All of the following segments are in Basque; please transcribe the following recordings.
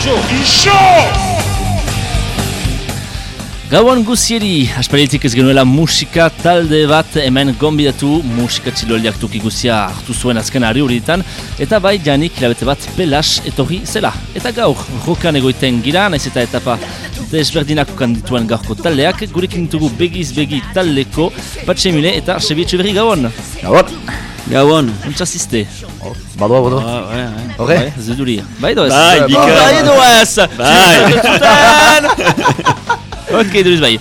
Ixo! Ixo! Gauan guzieri, aspalietik ez genuela musika talde bat hemen gonbidatu musika txiloliak tuki guzia hartu zuen azken ari horietan eta bai janik hilabete bat pelas etorri zela. Eta gaur, rokan egoiten gira, naiz eta etapa desberdinako kandituen gaurko taldeak, gurekin ditugu begiz begi taldeko, patxe mile eta sebietxe berri gauan. Gabon! Gabon. Untxazizte. Badua, badua. Horre? Bai, zeduri. Bai doez. Bai, bika. Bai doez. Bai. Ok, duriz bai.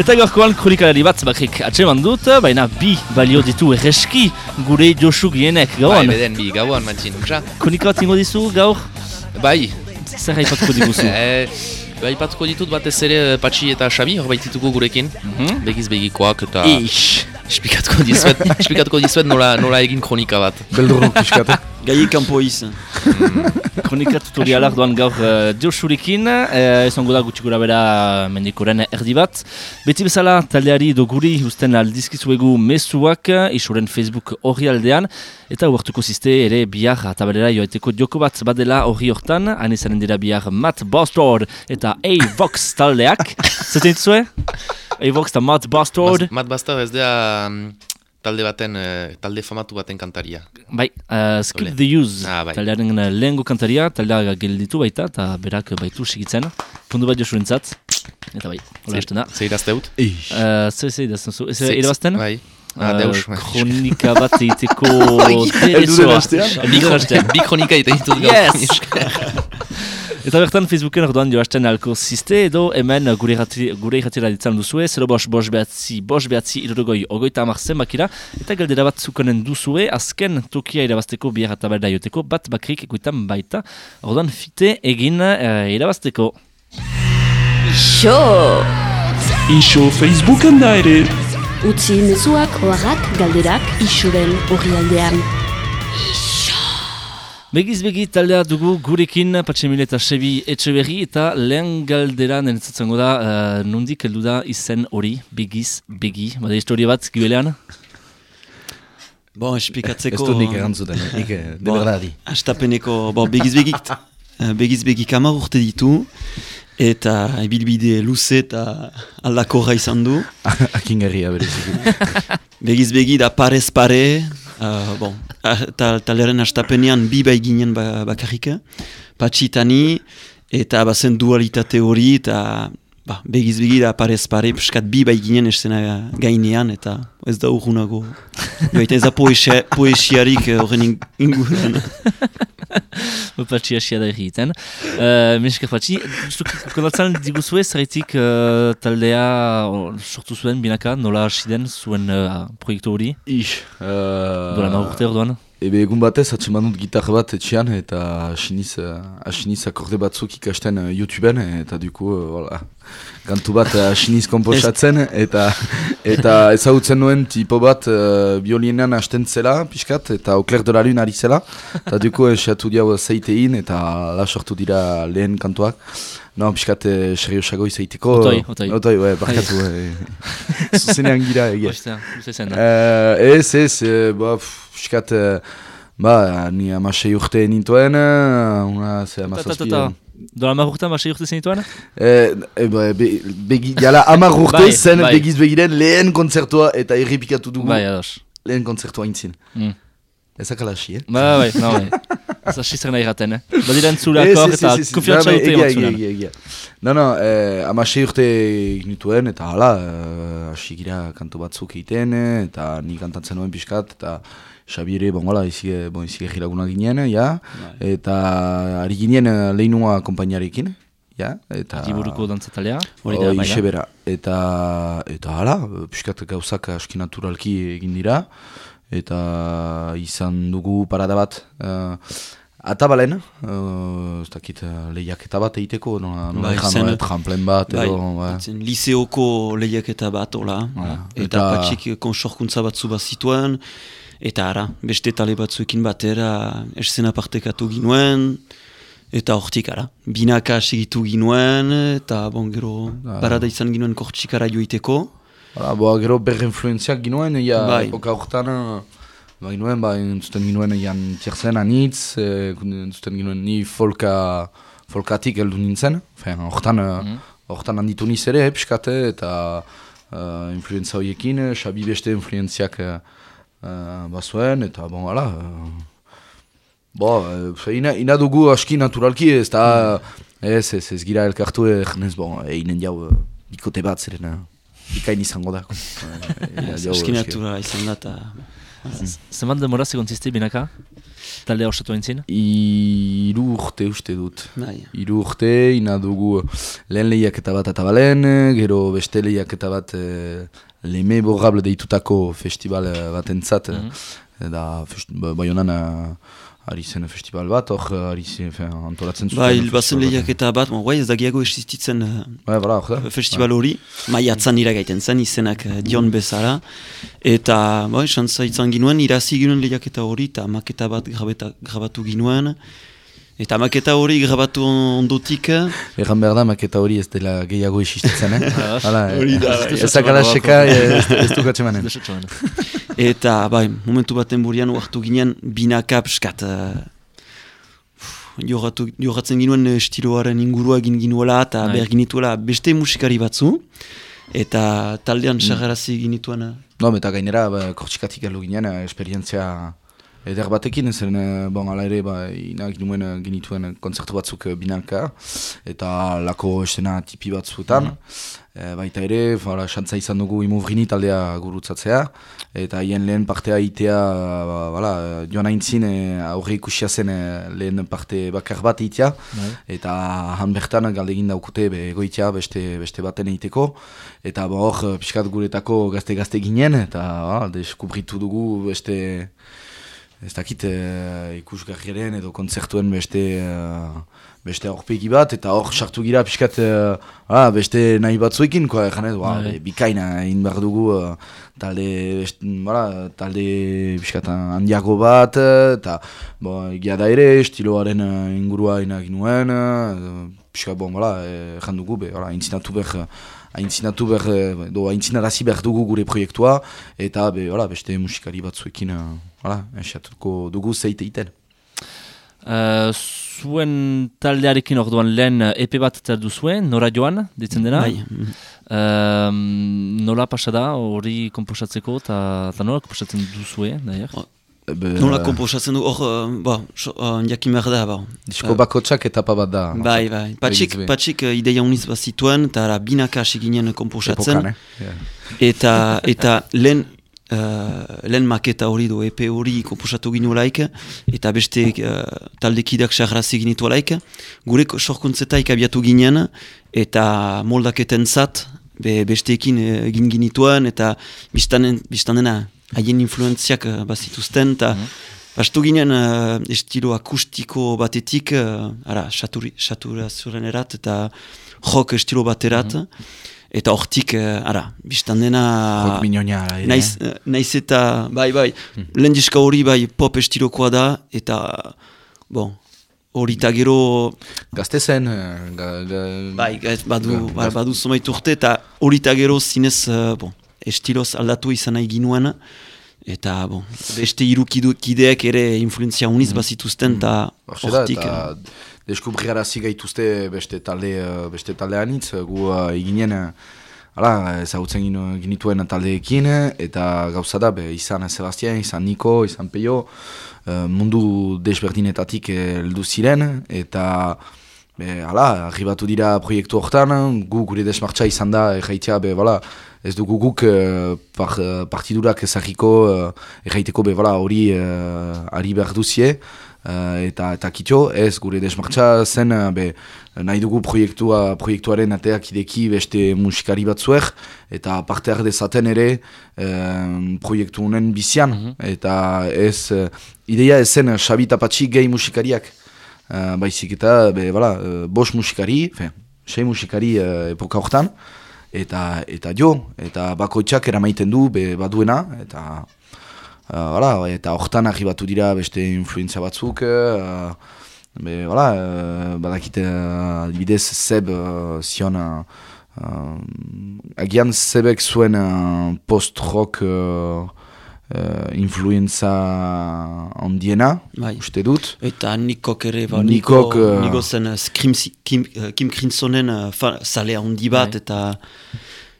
Eta gaurkoan kronikalari bat bakrik atseman dut, baina bi balio ditu erreski gure Josu gienek, Bai, gauan. beden, bi, gauan, mantxin, untsa? Kronika bat ingo dizu gaur, Bai, zer haipatuko diguzu. e, bai, patuko ditut batez ere eh, Patxi eta Xabi, hor baitituko gurekin. Mhm. Begiz begikoak eta... Ix. Esplikatuko dizuet, esplikatuko dizuet nola, nola egin kronika bat. Beldurruk piskat. Gai kanpo iz. Kronika tutorialak doan gaur uh, Josurekin, uh, ezongo da gutxi gura bera mendikoren erdi bat. Beti bezala taldeari do guri usten aldizkizuegu mezuak uh, isuren Facebook horri aldean, eta uartuko ziste ere bihar atabalera joaiteko joko bat badela horri hortan, han izanen dira bihar Matt Bastard eta A-Vox taldeak. Zaten dituzue? A-Vox eta Matt Bastard. Mat Bastard ez da mm, talde baten, eh, talde famatu baten kantaria. Bai, uh, Skip Ole. the Use, Ah, bai. taldearen uh, lehengo kantaria, taldea gelditu baita, eta berak baitu sigitzen, pundu bat josurentzat, eta bai, hola hasten da. Ze irazte dut? Uh, Zer, zer, idazten zu, ez Ze- irabazten? Bai. Ah, Uh, deus. kronika bat egiteko Elduden terezoa. astean? Bi kronika, bi kronika eta ditut gaur. Yes! Eta bertan Facebooken orduan joasten alko ziste edo hemen gure irrati- gure irratira ditzan duzue, 0 bos bos behatzi, bos behatzi irurogoi ogoita amar zenbakira, eta galdera bat zukonen duzue, azken tokia irabazteko bihar eta berda joteko, bat bakrik ekuitan baita, orduan fite egin uh, irabazteko. Ixo! Ixo Facebooken da ere. Utzi mezuak oharrak galderak isuren horri aldean. Begiz begi taldea dugu gurekin Patxemile eta Sebi Etxeberri eta lehen galdera nenetzatzen da uh, nondik heldu da izen hori begiz begi. Bada historia bat gibelean? Bon, Ez esplikatzeko... dut nik erantzuten, nik eh, de Bon, verdadi. Astapeneko, bon, begiz begik, eh, begiz begik hamar urte ditu, eta ibilbide luze eta aldakorra izan du. Akingarria bereziki. Begiz begi da parez pare, uh, bon, a- ta- taleren astapenean bi bai ginen ba, bakarrik, patxitani, eta bazen dualitate hori, eta ba, begiz begi da parez pare, piskat bi bai ginen esena gainean, eta ez da urgunago. Baita ez da poesia, poesiarik eh, horren ing- inguruan. Patxi hasia da egiten. Uh, Mesker Patxi, zuk kondatzen diguzue zerretik uh, taldea oh, sortu zuen binaka, nola hasi den zuen uh, proiektu hori? Ix. Uh, Dola nahi urte orduan? Ebe egun batez atseman dut gitar bat etxean eta asiniz, uh, asiniz akorde batzuk ikasten uh, YouTubeen eta duku, uh, voilà, kantu bat asiniz komposatzen eta eta ezagutzen nuen tipo bat uh, biolinean hasten zela pixkat eta Oclair de la Lune ari zela eta duku esatu diau zeitein eta la sortu dira lehen kantuak. No, pixkat eh, seriosago izaiteko. Otoi, otoi. Otoi, ue, barkatu. eh. Zuzenean gira, egia. Ostea, uste zen. Eh, ez, ez, eh, ba, pff, piskat, eh, ba, ni amasei urte nintuen, eh, una, ze amazazpi. Dola hamar urtean basei urte zenituan? Eh, eh, be, begi, jala amar urte Bai, zen bai. begiz begiren lehen kontzertua eta errepikatu dugu Bai, ados. lehen kontzertua intzin. Mm. Ezak alaxi, eh? Ba, bai, no, bai. Ez hasi zer nahi gaten, eh? Badira entzule Ez, akor ez, eta ez, ez, konfiantza ba, dute emotzunan. egia, egia. No, no, eh, amasei urte nituen eta hala, eh, hasi gira kantu batzuk egiten, eh, eta ni kantatzen nuen pixkat, eta Xabi ere, bon, gola, izi, bon, izi laguna ginen, ja, eta ari ginen eh, lehinua kompainiarekin, ja, eta... Liburuko dantzatalea. Hori da, bai, ixe bera. Eta, eta hala, pixkat gauzak aski naturalki egin dira, eta izan dugu parada bat. Uh, atabalen, uh, ez dakit lehiaketa bat egiteko, nola, nola Bai, eh, tramplen bat, Bai, edo, bai. zen liseoko lehiaketa bat, hola. Hala. Eta, Eta- patxik konsorkuntza bat zituen, eta ara, beste tale batzuekin batera esena partekatu ginuen, eta hortik ara, binaka segitu ginuen, eta bon, gero, Ah. barada izan ginuen kortxikara joiteko. Hala, boa, gero ber influenziak ginuen, ja, Bai. epoka horretan, uh, ba ginuen, ba, entzuten ginuen jan tierzen anitz, eh, entzuten ginuen ni folka folkatik heldu nintzen, hortan, eh, Mhm. hortan handitu niz ere, pixkate, eta uh, influenza horiekin, eh, Xabi beste influenziak uh, uh, bazuen, eta bon, hala, uh, bo, uh, ina, ina dugu aski naturalki, ez da, ez, ez, ez gira elkartu, ez, bon, einen jau, bikote bat zeren, bikain izango da. Eski natura izan da, eta... Zeman demora segontzizte binaka? Talde osatu entzin? Iru urte uste dut. Bai. Iru urte, ina dugu lehen lehiaketa bat atabalen, gero beste lehiaketa bat eh, leme borrable deitutako festival eh, batentzat, Mhm. mm da fest, ba, Baionan eh, ari zen festival bat, hor ari zen antolatzen zuten. Bai, festival bazen bat. lehiaketa bat, bon, guai ez da gehiago existitzen Bai, hor da. festival hori, maiatzan iragaiten zen, izenak dion bezala, eta, bai, xantza izan ginuen, irazi ginuen lehiaketa hori, eta maketa bat grabeta, grabatu ginuen, eta maketa hori grabatu ondotik, eh, Erran behar da, maketa hori ez dela gehiago existitzen, eh? Hala, Hori da, bai. ezak alaseka, ez, dukatzen manen. Eta, bai, momentu baten burian uartu ginen, binaka pskat, uh, jorratu, jorratzen ginuen eh, estiloaren ingurua egin ginuela, eta Bai. behar ginituela beste musikari batzu, eta taldean sagarazi ginituen, eh, No, eta gainera, ba, kortxikatik galo ginen, eh, esperientzia eder batekin, zen, eh, bon, ala ere, ba, ina ginuen, eh, genituen kontzertu batzuk eh, binanka, eta lako estena tipi batzuetan. Eh, baita ere, fara, xantza izan dugu imuvrini taldea gurutzatzea, eta hien lehen partea itea, ba, bala, joan aintzin, eh, aurre ikusia zen eh, lehen parte bakar bat itea, Bai. eta han bertan galdegin daukute be, egoitea beste, beste baten egiteko, eta ba, hor pixkat guretako gazte-gazte ginen, eta ba, deskubritu dugu beste, ez dakit e, ikusgarriaren edo kontzertuen beste, eh, beste aurpegi bat, eta hor sartu gira pixkat eh, ah, beste nahi batzuekin, koa, egan edo, Bai. be, bikaina egin behar dugu eh, talde, best, bala, talde pixkat handiago bat, eta bo, egia da ere, estiloaren ingurua inagin nuen, uh, pixkat, bon, bala, eh, egan dugu, be, bala, intzinatu behar, aintzinatu behar, eh, edo aintzinarazi behar dugu gure proiektua, eta be, bala, beste musikari batzuekin, uh, bala, esatuko dugu zeite iten. Uh, zuen taldearekin orduan lehen eh, EP bat terdu zuen, nora joan, ditzen dena? bai. Um, nola pasa da hori komposatzeko eta nola komposatzen duzue, daher? Be, nola komposatzen du, hor, uh, ba, so, uh, jakin behar da, ba. Disko bakotsak etapa bat da. Bai, bai. Patxik, patxik uh, ideia uniz bat zituen, eta ara binaka hasi ginen komposatzen. Eh? Yeah. Eta, eta lehen, uh, lehen maketa hori do, EP hori komposatu ginuelaik, eta beste uh, taldekidak sagrazi ginituelaik, gure sorkuntzetaik abiatu ginen, eta moldaketen zat, be, besteekin eh, egin ginituen, eta biztanen, biztanena haien influenziak uh, bazituzten, eta Bastu ginen uh, estilo akustiko batetik, uh, ara, saturazuren erat, eta jok estilo baterat, eta hortik, uh, ara, biztan dena... Mignonea, ala ere, Naiz, eh? eh, naiz eta, bai, bai, lehen diska hori bai pop estilokoa da, eta, bon, hori eta gero, Gazte zen, eh, ga, ga, bai, gaiz, badu, Ga- ba, badu zomait urte, eta hori eta gero zinez, uh, bon, estiloz aldatu izan nahi ginuen, eta, bon, beste kideek ere influenzia uniz bazituzten, eta Hortxe da, hortik, eta deskubriarazi gaituzte beste talde, eh, beste talde anitz, eh, gu uh, eginen, eh, Hala, ezagutzen ginituen taldeekin, eh, eta gauza da, be, izan Sebastian, izan Niko, izan Peio, eh, mundu desberdinetatik eh, heldu ziren, eta be, hala, arribatu dira proiektu hortan, gu gure desmartza izan da, erraitea, be, bala, ez dugu guk eh, par, eh, partidurak ezagiko, eh, erraiteko, be, bala, hori eh, ari behar duzie, eh, eta, eta kitio, ez gure desmartza zen, eh, be, nahi dugu proiektua, proiektuaren ateak ideki beste musikari batzuek, eta parte dezaten ere eh, proiektu honen bizian, eta ez, eh, ideia ez zen Xabi Tapatxi gehi musikariak, eh, baizik eta, be, bala, eh, bos musikari, fe, sei musikari eh, epoka hortan, eta, eta jo, eta bakoitzak eramaiten du, be, baduena, eta Uh, hala, eta hortan arribatu dira beste influenza batzuk, uh, be, hala, uh, badakite uh, adibidez Seb uh, zion, uh, uh, agian Sebek zuen uh, post-rock uh, uh, influenza ondiena, Bai. uste dut. Eta Nikok ere, ba, Nikok, Niko, eh, Niko zen eh, Kim, Kim, Crimsonen uh, zalea handi bat, Bai. eta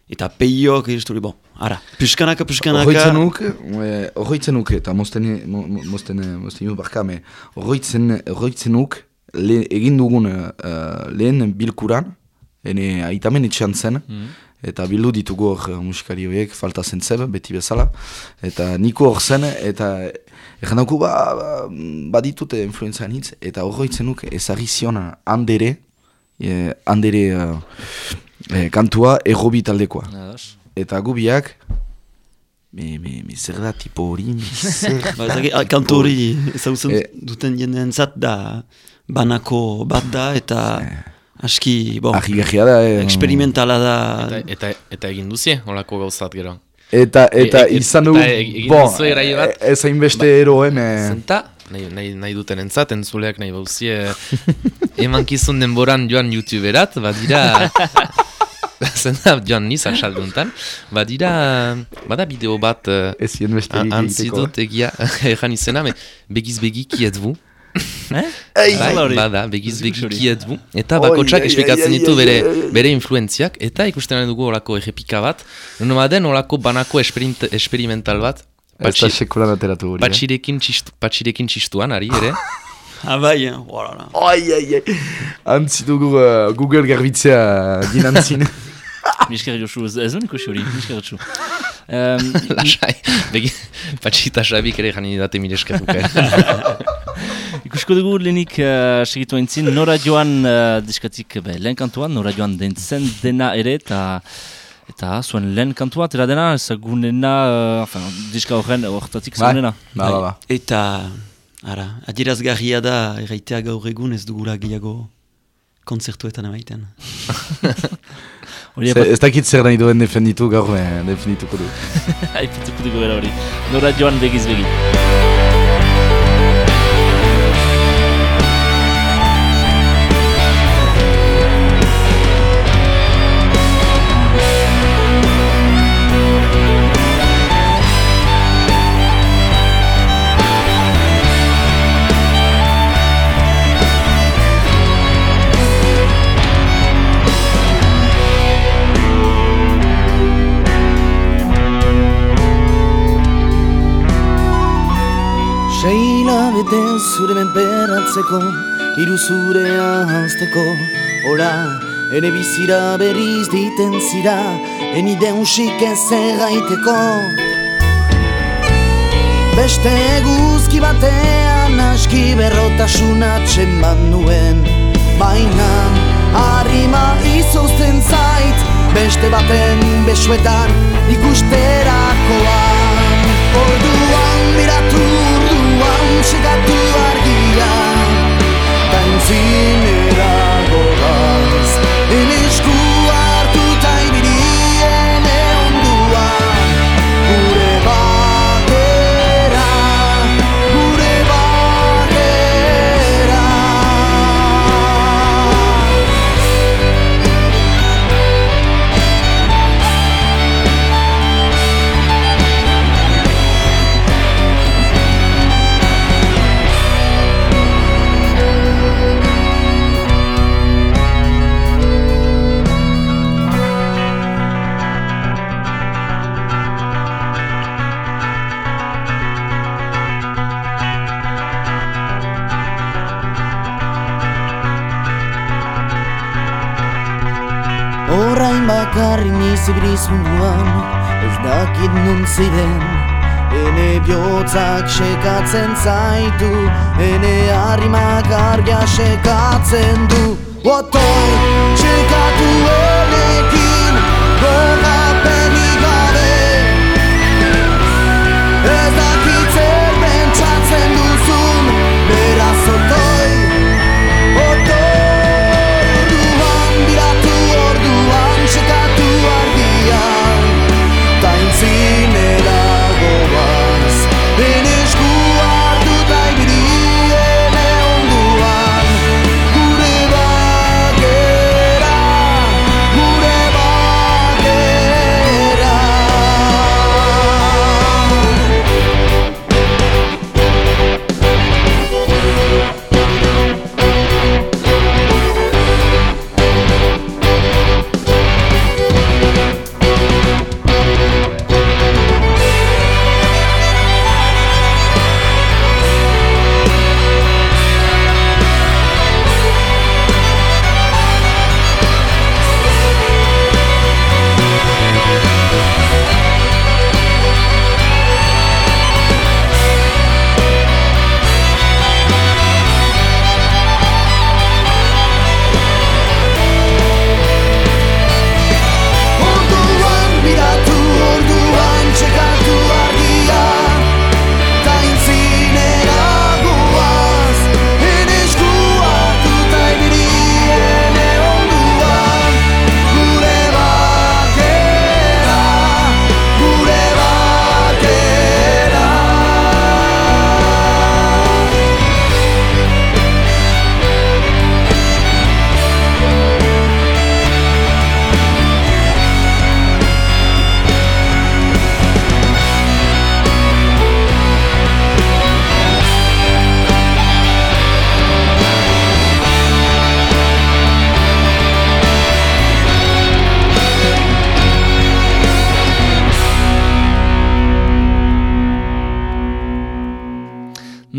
eta peiok, duri, bon, ara, puskanaka, puskanaka, Horroitzen nuk, horroitzen nuk, eta mosten, mo- mo- mosten, eh, mosten ju barkame, horroitzen, horroitzen nuk, le, egin dugun uh, lehen bilkuran, ene aitamen etxean zen, eta bildu ditugu hor eh, musikari horiek, falta zen zeb, beti bezala, eta niko hor zen, eta Egan dauku, ba, ba, baditut influenzan hitz, eta horroitzen nuk ezagri zion handere, eh, handere eh, eh, kantua errobi taldekoa. Ados. Eta gu biak, me, me, me zer da tipo hori, me zer ba, dakit, ah, kantu hori ezagutzen duten jendeen zat da banako bat da, eta aski, bon, Ahigarria da. Eh, experimentala da, Eta, eta, eta egin duzie, holako gauzat gero. Eta, eta E- e- izan eta dugu, e- egin bon, duzu eraio bat? e- ez hainbeste eroen, eh, Zenta, nahi, nahi, nahi duten entzat, entzuleak nahi bauzie, emankizun denboran joan YouTuberat, badira, zenta joan nizak salduntan, badira, bada bideo bat, eh, ez zien beste egiteko. antzidut egia, egan izena, me, begiz begi qui Eh? Bai, hori. bada, begiz Ez begi ikus hori. qui êtes-vous? Eta Oi, bakotsak esplikatzen ditu bere, bere influentziak, eta ikusten ari dugu olako errepika bat, nuna baden olako banako experimental bat, Ez da patxi- sekulan ateratu hori. eh. patxirekin, txistu, patxirekin txistuan, ari ere. ah, bai, eh, voilà. Ai, ai, ai. Antzi dugu uh, Google garbitzea dinantzin. Misker Josu, ez duen ikusi hori, misker Josu. Um, Lasai, begi, patxita sabik ere jani date mire eskertuke. Ikusko dugu lehenik uh, segitu entzin, nora joan uh, diskatik be, lehen kantuan, nora joan dentzen dena ere, eta eta zuen lehen kantua, tera dena, ezagunena, uh, enfin, diska horren horretatik Bai, ezagunena. ba, ba, ba. Eta, ara, adierazgarria da, erraitea gaur egun ez dugula gehiago konzertuetan emaiten. Hori Ze- Ez dakit zer nahi duen defenditu gaur defendituko du. aipituko dugu bera hori. Nora joan begiz begi. Zure menperatzeko Iru zure ahazteko. Ora, ere bizira berriz diten zira Eni deusik ez erraiteko. Beste guzki batean aski berrotasuna txeman nuen. Baina harrima izozten zait Beste baten besuetan ikusterakoan Orduan biratu orduan txekatu argia Ta biriz munduan Ez dakit nun ziren Ene bihotzak sekatzen zaitu Ene harrimak argia sekatzen du Otoi sekatu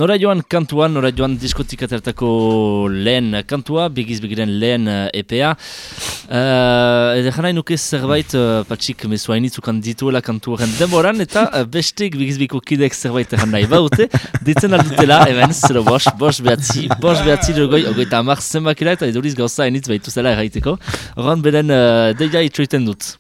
Nora joan kantuan, nora joan diskotikatertako lehen kantua, bigiz bigiren lehen EPA. Uh, Ede jana nuke zerbait, uh, patxik mesu hainitzukan dituela kantuaren denboran, eta uh, bestek bigizbiko kidek zerbait egan nahi baute, ditzen aldutela, eben, zero bos, bos behatzi, bos behatzi dugoi, ogoita amak zenbakira, eta eduriz gauza hainitz behitu zela erraiteko. Horren beren uh, deia itxoiten dut.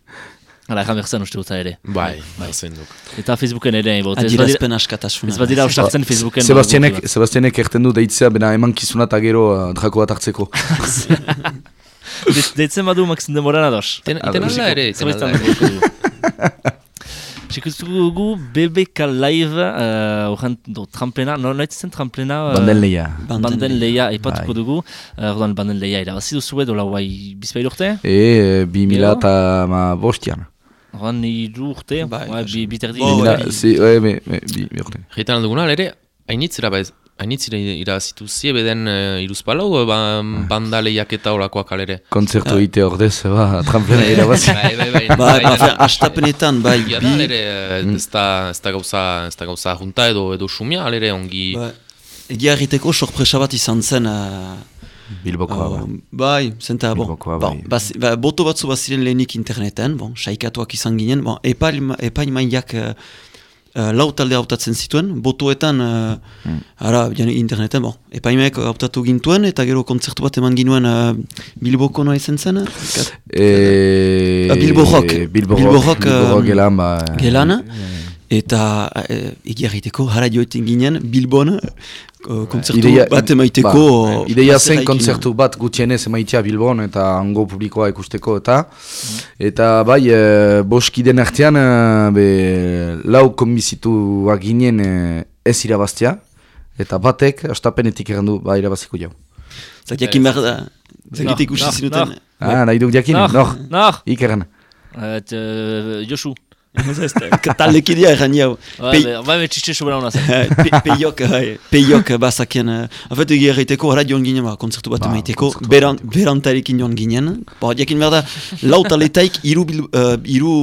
Hala, egan behar zen uste dut ere. Bai, bai, zein duk. Eta Facebooken ere, badira, Adierazpen askatasuna. ez badira ustartzen Facebooken. Sebastianek, Sebastianek erten du deitzea, bena eman kizuna eta gero uh, drako bat hartzeko. De- Deitzen badu makzen demoran ados. Ten- Iten alda ere, iten alda. Sikutuko gu BBK Live, uh, orhan, do, tramplena, no, noiz zen tramplena? uh, Banden lehia. Banden leia aipatuko Bai. dugu. Uh, Orduan banden leia irabazi duzu edo lau bai bizpail urte? E, bi mila eta ma bostian. Orduan iru urte, Bai, bai, bi, biterdi. Bi mila, bai. si, e, me, me, bi, bi urte. Jaitan alduguna, ere, hainitz irabaz, hainitz ira- irabazitu zie beden uh, iruzpalau, ba, banda lehiak eta olakoak alere. Kontzertu ite ordez, ba, tramplena irabazi. Bai, bai, bai. Bai, bai, ba, astapenetan, bai, Egia da, bi, ere, ez da, ez da gauza, ez da gauza junta edo, edo sumia, alere ongi... Ba, Egia egiteko sorpresa bat izan zen, uh, Bilbokoa, uh, ba. bai, zenta, bon, Bilbokoa, bon, bai. baz, ba, boto batzu baziren lehenik interneten, bon, saikatuak izan ginen, bon, epail, epaimaiak uh, uh, lau talde hautatzen zituen, botoetan, uh, ara, jane, interneten, bon, epaimaiak hautatu gintuen, eta gero kontzertu bat eman ginuen uh, Bilboko noa izan zen, E, Ah, Bilbo Rock. Bilbo Bilbo Rock, Bilbo Rock um, gelan, ba. Gelana, eta uh, egia egiteko, hara joeten ginen, Bilbon, uh, kontzertu Ideia- bat emaiteko... ba, ideia zen plazera kontzertu bat gutxienez emaitia Bilbon eta hango publikoa ikusteko eta eta bai e, boskiden artean e, be, lau konbizituak ginen e, ez irabaztia eta batek astapenetik errandu ba irabaziko jau. Zak jakin behar da, Nor, ikusi zinuten. Ah, nahi duk jakin? Nor, Nor, nor. Ikerren. Et, uh, Josu. Taldekidea erran jau. Bai, bai, bai, txitxe sobera hona zen. Pe- Peiok, peiok bazakien, afet egia erraiteko, hara joan ginen, ba, kontzertu bat Ba, emaiteko, berantarekin joan ginen. Ba, jakin behar da, lau taletaik iru, bil, uh, iru,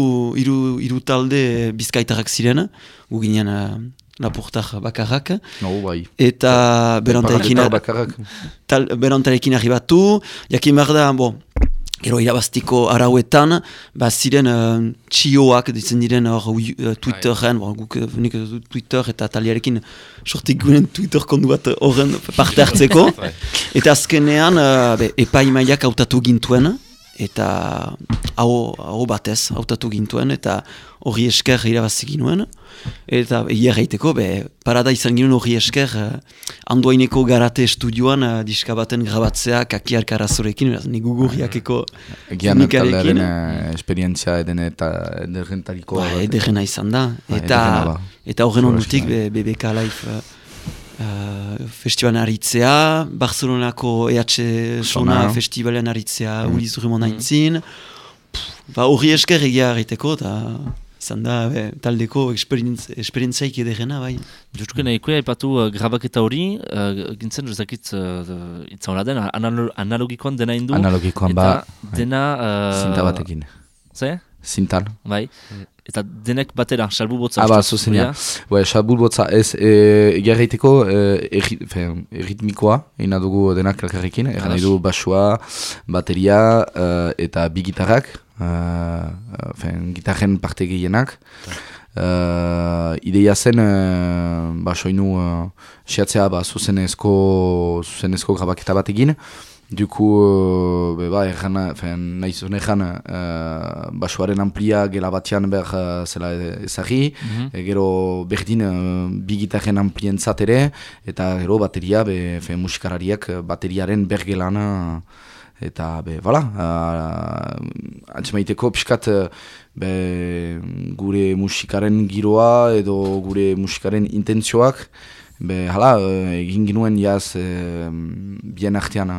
iru, iru talde bizkaitarrak ziren, gu ginen uh, lapurtar bakarrak, No, bai. eta berantarekin, Bakarrak. tal, berantarekin arribatu, jakin behar da, bo, Gero irabaztiko arauetan, ba ziren uh, txioak, ditzen diren hor uh, Twitterren, bon, guk uh, nik Twitter eta taliarekin sortik guren Twitter kondu bat horren parte hartzeko. Bai. eta azkenean, uh, be, epaimaiak hautatu gintuen, eta hau, hau batez hautatu gintuen, eta hori esker irabazi ginuen. Eta gaiteko, be, parada izan ginen hori esker, uh, andoaineko garate estudioan uh, diska baten grabatzea kakiark arazorekin, beraz, ni gugurriakeko teknikarekin. taldearen eh, esperientzia eden eta ederrentariko. Ba, ederrena izan da. Ba, Eta, ba. eta horren ondutik bai. be, BBK Live uh, uh, festivalan aritzea, Barcelonako EH Sona festivalen aritzea Mm. Uliz Rumon aintzin. Ba, horri esker egia egiteko, eta izan da be, taldeko esperientz, esperientzaik ederrena, bai. Justuke nahikoa aipatu uh, grabaketa hori, uh, gintzen ezakit uh, itza hola den, analo analogikoan dena indu. Analogikoan ba, Eta dena... Uh, zinta batekin. Ze? Zintan. Bai. Eta denek batera, salbu botza. Ah, ba, ustez, zuzenean. hori Bai, sabul botza ez, e, egarreiteko e, erri, fe, erritmikoa, egina dugu denak elkarrekin, egan nahi du basua, bateria e, eta bi gitarrak, e, e, fe, gitarren parte gehienak. E, ideia zen, e, ba, soinu, e, siatzea, ba, zuzenezko, zuzenezko grabaketa bat egin, Duku, uh, ba, erran, fen, nahi zuen erran, uh, basuaren amplia gela batean behar uh, zela ezagri, Mhm. e, gero berdin uh, bi gitarren amplientzat ere, eta gero bateria, be, fe, musikarariak uh, bateriaren bergelana, eta be, bala, uh, antzemaiteko pixkat, uh, be, gure musikaren giroa edo gure musikaren intentzioak, Be, hala, eh, egin ginuen jaz e, bien artean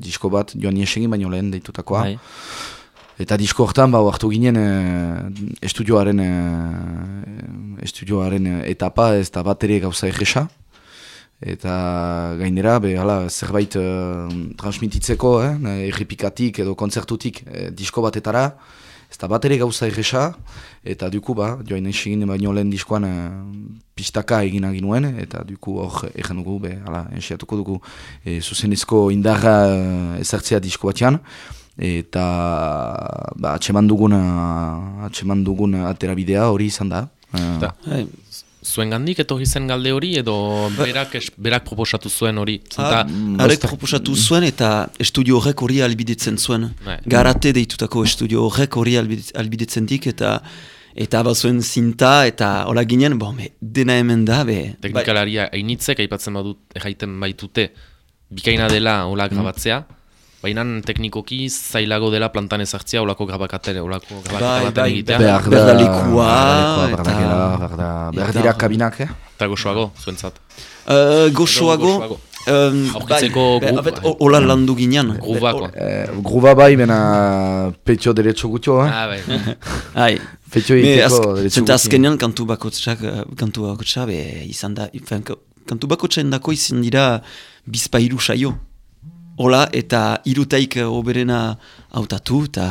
disko bat, joan niesegin baino lehen deitutakoa. Bai. Eta disko hortan, ba, hartu ginen e, estudioaren, e, estudioaren etapa, ez da bat ere gauza egesa. Eta gainera, be, hala, zerbait e, transmititzeko, eh, errepikatik edo kontzertutik e, disko batetara, ez da bat ere gauza erresa, eta duku ba, joan egin baino lehen diskoan eh, pistaka egin ginuen, eta duku hor egen dugu, be, ala, enxiatuko dugu e, zuzenezko indarra eh, ezartzea disko batean, eta ba, atseman dugun, eh, atseman dugun aterabidea hori izan da. Eh, Da. Zuen gandik etorri zen galde hori edo berak, es, berak proposatu zuen hori. Zenta, Ah, Arek proposatu zuen eta estudio horrek hori albidetzen zuen. Bai. Garate deitutako estudio horrek hori albidetzen dik eta eta bazuen zinta eta hola ginen, bo, me, dena hemen da, be. teknikalaria hainitzek aipatzen badut erraiten baitute bikaina dela hola grabatzea, baina teknikoki zailago dela plantan ezartzea holako grabakatere, holako grabaketa Bai, bai, egitea, behar- da- behar da lekua, behar da eta- behar da- behar dira kabinak, eh? eta goxoago, zuentzat. Uh, goxoago, Goxoago. um, Aurkitzeko bai, gru- abet, ho- hola landu ginen. Grubako. Eh, gruba bai, bena petxo derecho gutxo, eh? Ah, bai. Egiteko azk, derecho gutxi. azkenean kantu bakotxak, eh, kantu bakotxa, be, izan da, kantu bakotxaen dako izan dira bizpairu saio. Hola, eta irutaik oberena hautatu, eta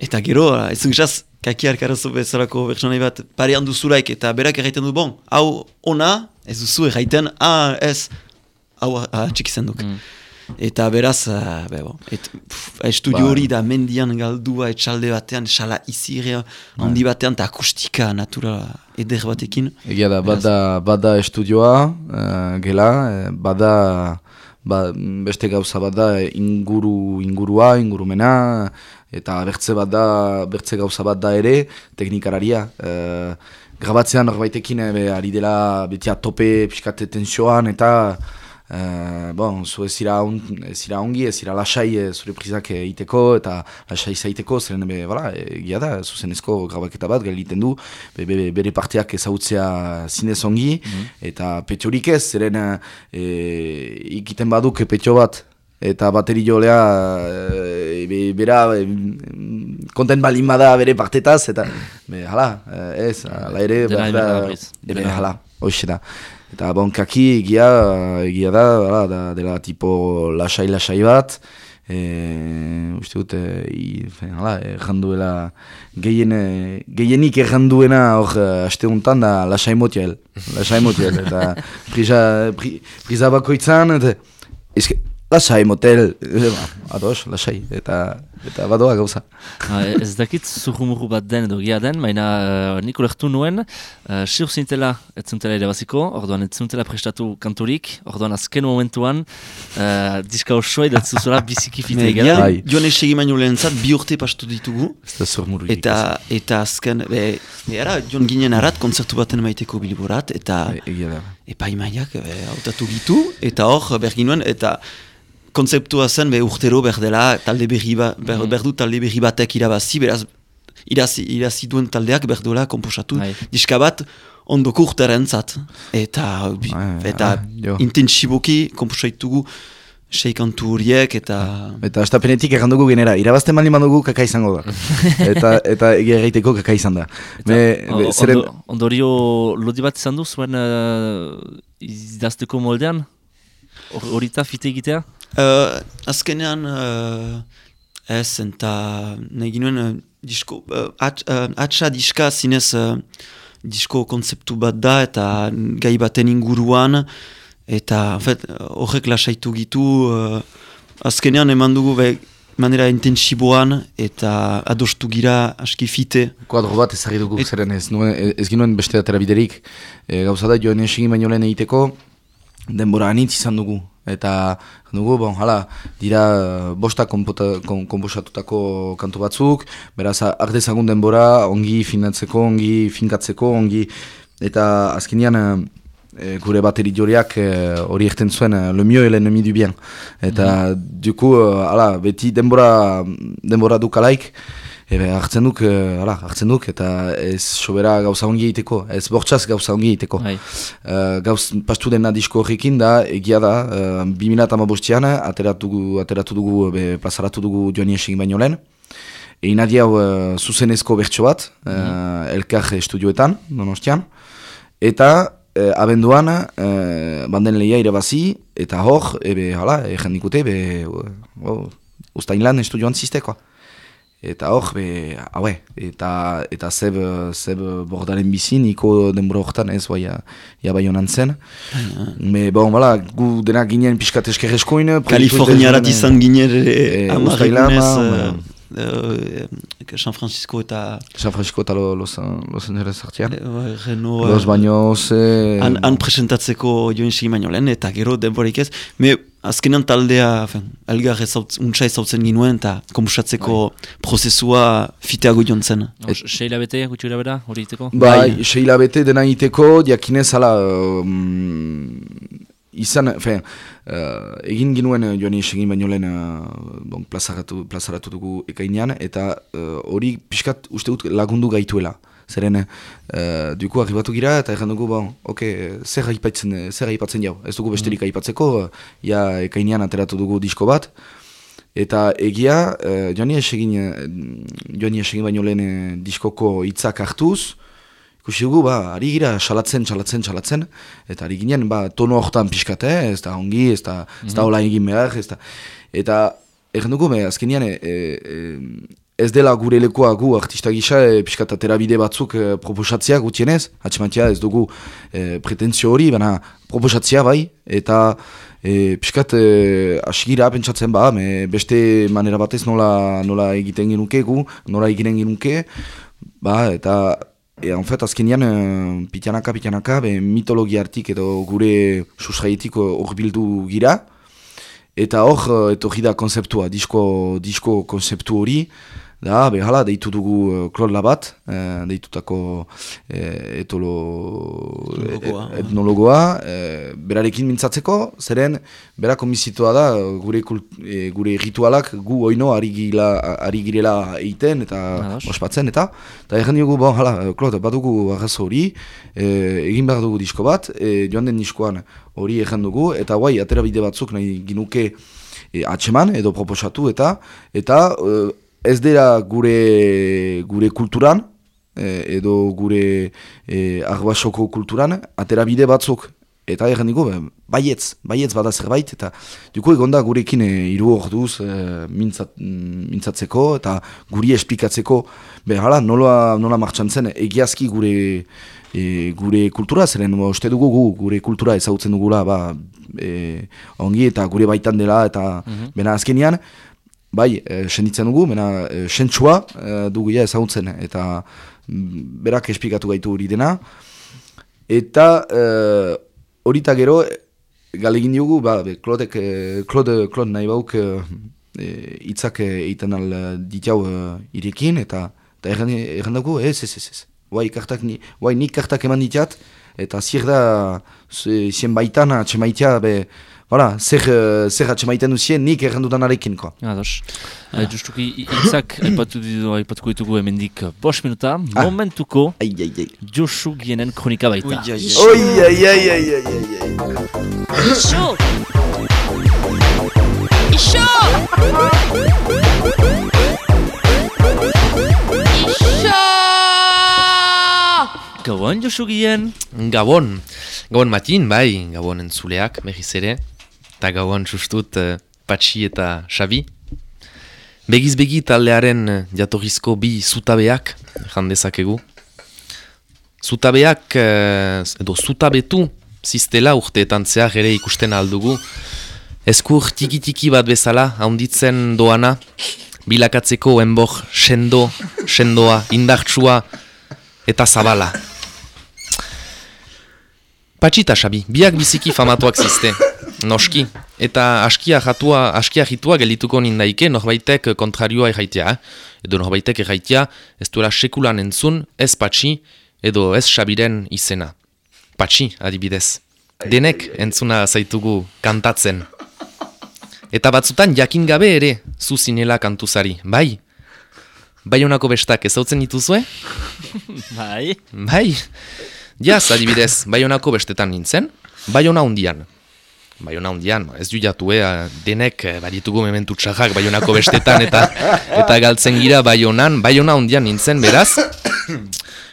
eta gero, eh, ez dugizaz, kakiar karazo bezalako pertsonai bat parean duzulaik, eta berak erraiten du, bon, hau ona, ez duzu erraiten, ah, ez, hau ah, txikizan duk. Eta beraz, uh, be, bon, et, pff, estudio Ba. hori da mendian galdua etxalde batean, sala izire handi batean, eta akustika natura eder batekin. Egia da, bada, bada estudioa, uh, gela, eh, bada ba, beste gauza bada inguru, ingurua, ingurumena, eta bertze bat da, bertze gauza bat da ere, teknikararia. Uh, grabatzean norbaitekin eh, ari dela beti tope pixkate tensioan, eta Uh, bon, zu ez ira, on, ez ira ongi, ez ira lasai eh, zure prizak egiteko eta lasai zaiteko, zeren be, bala, egia da, zuzenezko grabaketa bat, egiten du, be, be, bere parteak ezagutzea zinez ongi, eta petxorik ez, zeren e, ikiten baduk petxo bat, eta bateri jolea e, be, bera e, konten balin bada bere partetaz, eta be, hala, eh, ez, hala ere, Dena behar da, hemen da Eta bon, kaki egia, egia da, hala, da, dela tipo lasai-lasai bat, e, uste dut, e, hala, erranduela, gehien, e, gehienik erranduena hor e, aste honetan da lasai motiel, lasai motiel, eta prisa, pri, prisa bakoitzan, eta, eske, lasai motel, e, ba, ados, lasai, eta, eta badoa gauza. Ha, ez dakit zurrumurru bat den edo gia den, baina uh, nik ulertu nuen, uh, siur zintela ez zuntela ere baziko, orduan ez zuntela prestatu kanturik, orduan azken momentuan, uh, diska osoa edo zuzula biziki fite Me, egela. gian, Bai. joan esegi baino lehentzat bi urte pastu ditugu, zurmurrik. eta eta azken, be, be, ara, joan ginen arat, kontzertu baten maiteko bilborat, eta E, egia da. epaimaiak be, hautatu gitu, eta hor, berginuen, eta kontzeptua zen, be, urtero berdela, talde berri ba, ber, berdu talde berri batek irabazi, beraz, irazi, irazi duen taldeak berdola komposatu, Bai. diska bat, ondoko urterentzat. Eta, bi- Bai, eta ah, jo. intensiboki komposaitugu sei kantu horiek, eta... Eta astapenetik errandugu genera, irabazten baldin badugu kaka izango da. eta eta egia egiteko kaka izan da. Me, O- be, zeren, ondo- Ondorio lodi bat izan du zuen uh, idazteko moldean? Hor- Horita fite egitea? Uh, azkenean, uh, ez, eta nahi ginuen uh, disko, uh, at, uh, atxa diska zinez uh, disko kontzeptu bat da, eta gai baten inguruan, eta horrek lasaitu gitu, uh, azkenean eman dugu be, manera intensiboan, eta adostu gira aski fite. kuadro bat ezagri dugu, Et- zeren ez, nuen, ez ginuen beste atera biderik. E, gauza da, joan esegin baino lehen egiteko, denbora anitz izan dugu. Eta dugu, bon, hala, dira eh, bosta konposatutako kantu batzuk, beraz, ardezagun denbora, ongi finatzeko, ongi finkatzeko, ongi, eta azkenean, eh, e, gure bateri joreak eh, hori egiten zuen le mieux et l'ennemi du bien. Eta du coup, eh, hala, beti denbora, denbora dukalaik, ebe hartzen duk, eh, hala, hartzen duk, eta ez sobera gauza ongi egiteko, ez bortxaz gauza ongi egiteko. Uh, gauz pastu dena disko horrekin da, egia da, uh, 2008an ateratu, ateratu dugu, be, plazaratu dugu joan egin baino lehen. Egin adi hau uh, zuzenezko bertso bat, uh, elkar estudioetan, donostian. Eta uh, abenduan uh, banden lehia irabazi, eta hor, ebe, hala, egen dikute, ebe, uh, uh, ustainlan estudioan ziztekoa. Eta hor, be, haue, eta, eta zeb, zeb bordaren bizi, niko denbora horretan ez, bai, ja, ja bai honan zen. Me, bon, bala, gu denak ginen pixkat eskerreskoin. Kaliforniarat izan ginen eh, eh, San Francisco eta San Francisco eta Lo- Los, Los Angeles hartian. eh, bai, Renault, Los eh, bainoz... Eh, han, han presentatzeko joan segi baino lehen, eta gero denborik ez. Me, azkenan taldea, fen, elgar ezautz, untsa ezautzen ginuen, eta komusatzeko prozesua fiteago joan zen. Seila bete, gutxi bera, hori iteko? Bai, Bai. sei hilabete dena egiteko, diakinez, ala, um, izan, fe, uh, egin ginuen uh, joan egin baino lehen uh, bon, plazaratu, plazaratu dugu ekainean, eta uh, hori pixkat uste dut lagundu gaituela. Zeren, uh, duko arribatu gira eta erran dugu, bon, ok, zer aipatzen, zer aipatzen jau. Ez dugu besterik aipatzeko, uh, ja ekainean ateratu dugu disko bat, Eta egia, uh, joani esegin, uh, joani esegin baino lehen eh, diskoko hitzak hartuz, ikusi dugu, ba, ari gira salatzen, salatzen, salatzen, eta ari ginen, ba, tono horretan pixkat, eh, ez da ongi, ez da, ez da hola egin behar, ez da. Eta, egin dugu, be, azkenian, e, e, ez dela gure lekoa gu artista gisa e, pixkat aterabide batzuk e, proposatzea gutienez, atxematia ez dugu e, pretentzio hori, baina proposatzea bai, eta e, pixkat e, asigira pentsatzen ba, me, beste manera batez nola, nola egiten genuke gu, nola egiten genuke, ba, eta E, en fait, azkenean, e, pitianaka, pitianaka, be, mitologia artik edo gure susraietik hor bildu gira. Eta hor, eh, etorri da konzeptua, disko, disko konzeptu hori, da, behala, deitu dugu uh, Claude Labat, uh, deitutako uh, etolo, Etnologoa. e- etnologoa, eh, berarekin mintzatzeko, zeren, bera komisitoa da, eh, gure, kult, eh, gure ritualak gu oino ari, gila, ari girela egiten eta Ados. ospatzen, eta, eta egin dugu, bon, hala, Claude, badugu arrazo hori, eh, egin behar dugu disko bat, eh, joan den diskoan hori egin dugu, eta guai, atera bide batzuk nahi ginuke e, atseman edo proposatu eta eta eh, ez dira gure gure kulturan eh, edo gure e, arbasoko kulturan atera bide batzuk. Eta egin dugu be, baietz, baietz bada zerbait eta duko egonda gurekin e, hiru orduz e, mintzat, mm, mintzatzeko eta guri esplikatzeko. Be hala nola, nola martxan zen egiazki gure e, gure kultura, zeren ba, uste dugu gu, gure kultura ezagutzen dugula ba, e, ongi eta gure baitan dela eta bena azkenian bai, e, senditzen dugu, bena e, sentsua e, dugu ja ezagutzen eta mm, berak esplikatu gaitu hori dena eta e, horita gero e, galegin diogu, ba, Claudek, e, Claude, Claude nahi bauk e, e, hitzak e, egiten al e, ditau e, irekin eta eta erran dugu, ez, ez, ez, ez. Guai, kartak, ni, guai, nik kartak eman ditat, eta zier da, zien baitan atxemaitea, be, voilà, zer, eh, zer atxemaiten duzien, nik errandudan arekin, ko. Ados. Ah. Justuki hitzak aipatu ditu aipatuko ditugu hemendik bost minuta. Ah. Momentuko Ai, ai, ai. Josu Gienen kronika baita. Ui, ai, ai. Oi, ai, ai, ai, ai, ai, ai. Iso! Iso! Iso! Gauan Josu Gien. Gabon, Gabon matin, bai, Gabon entzuleak, berriz ere, eta Gabon sustut uh, Patxi eta Xabi. Begiz begi taldearen eh, jatorrizko bi zutabeak, jan dezakegu. Zutabeak, eh, edo zutabetu, ziztela urteetan zehar ere ikusten aldugu. Ezkur tiki-tiki bat bezala, haunditzen doana, bilakatzeko enbor sendo, sendoa, indartsua eta zabala. Patxita Xabi, biak biziki famatuak zizte, noski. Eta askia jatua, askia jitua geldituko nindaike norbaitek kontrarioa erraitea. eh? Edo norbaitek erraitea ez duela sekulan entzun, ez patxi, edo ez Xabiren izena. Patxi, adibidez. Denek entzuna zaitugu kantatzen. Eta batzutan jakin gabe ere zuzinela kantuzari, bai? Baionako bestak ezautzen dituzue? Bai. Bai, jaz adibidez, Baionako bestetan nintzen, Baiona hundian. Baiona hundian, ez du jatu, eh, denek eh, baditugu mementu txarrak Baionako bestetan eta eta galtzen gira Baionan, Baiona hundian nintzen beraz,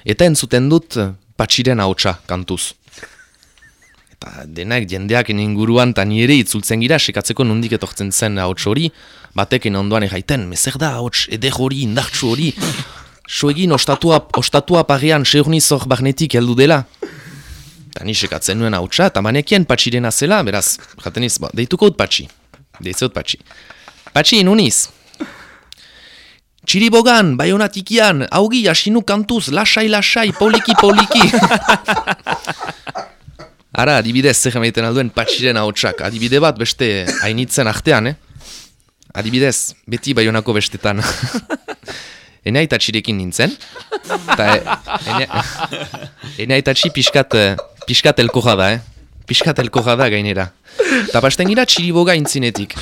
eta entzuten dut eh, patxiren ahotsa kantuz. Ta denak jendeak inguruan eta ni ere itzultzen gira, sekatzeko nondik etortzen zen ahots hori, batekin ondoan egaiten, mezer da ahots edek hori, indartsu hori, so egin ostatua, ostatua parean seurnizor barnetik heldu dela. Ta ni sekatzen nuen ahotsa, eta manekien patxirena zela, beraz, jaten iz, ba, deituko dut patxi, deitzeot patxi. Patxi, nuniz, Txiribogan, baionatikian, augi, asinu kantuz, lasai, lasai, poliki, poliki. Ara, adibidez, zer egiten alduen patxiren ahotsak. Adibide bat beste hainitzen artean, eh? Adibidez, beti baionako bestetan. Ene aita txirekin nintzen. Ta, ene, ene aita txi piskat, eh, piskat elko jada, eh? Piskat elko jada gainera. Ta pasten gira txiriboga intzinetik.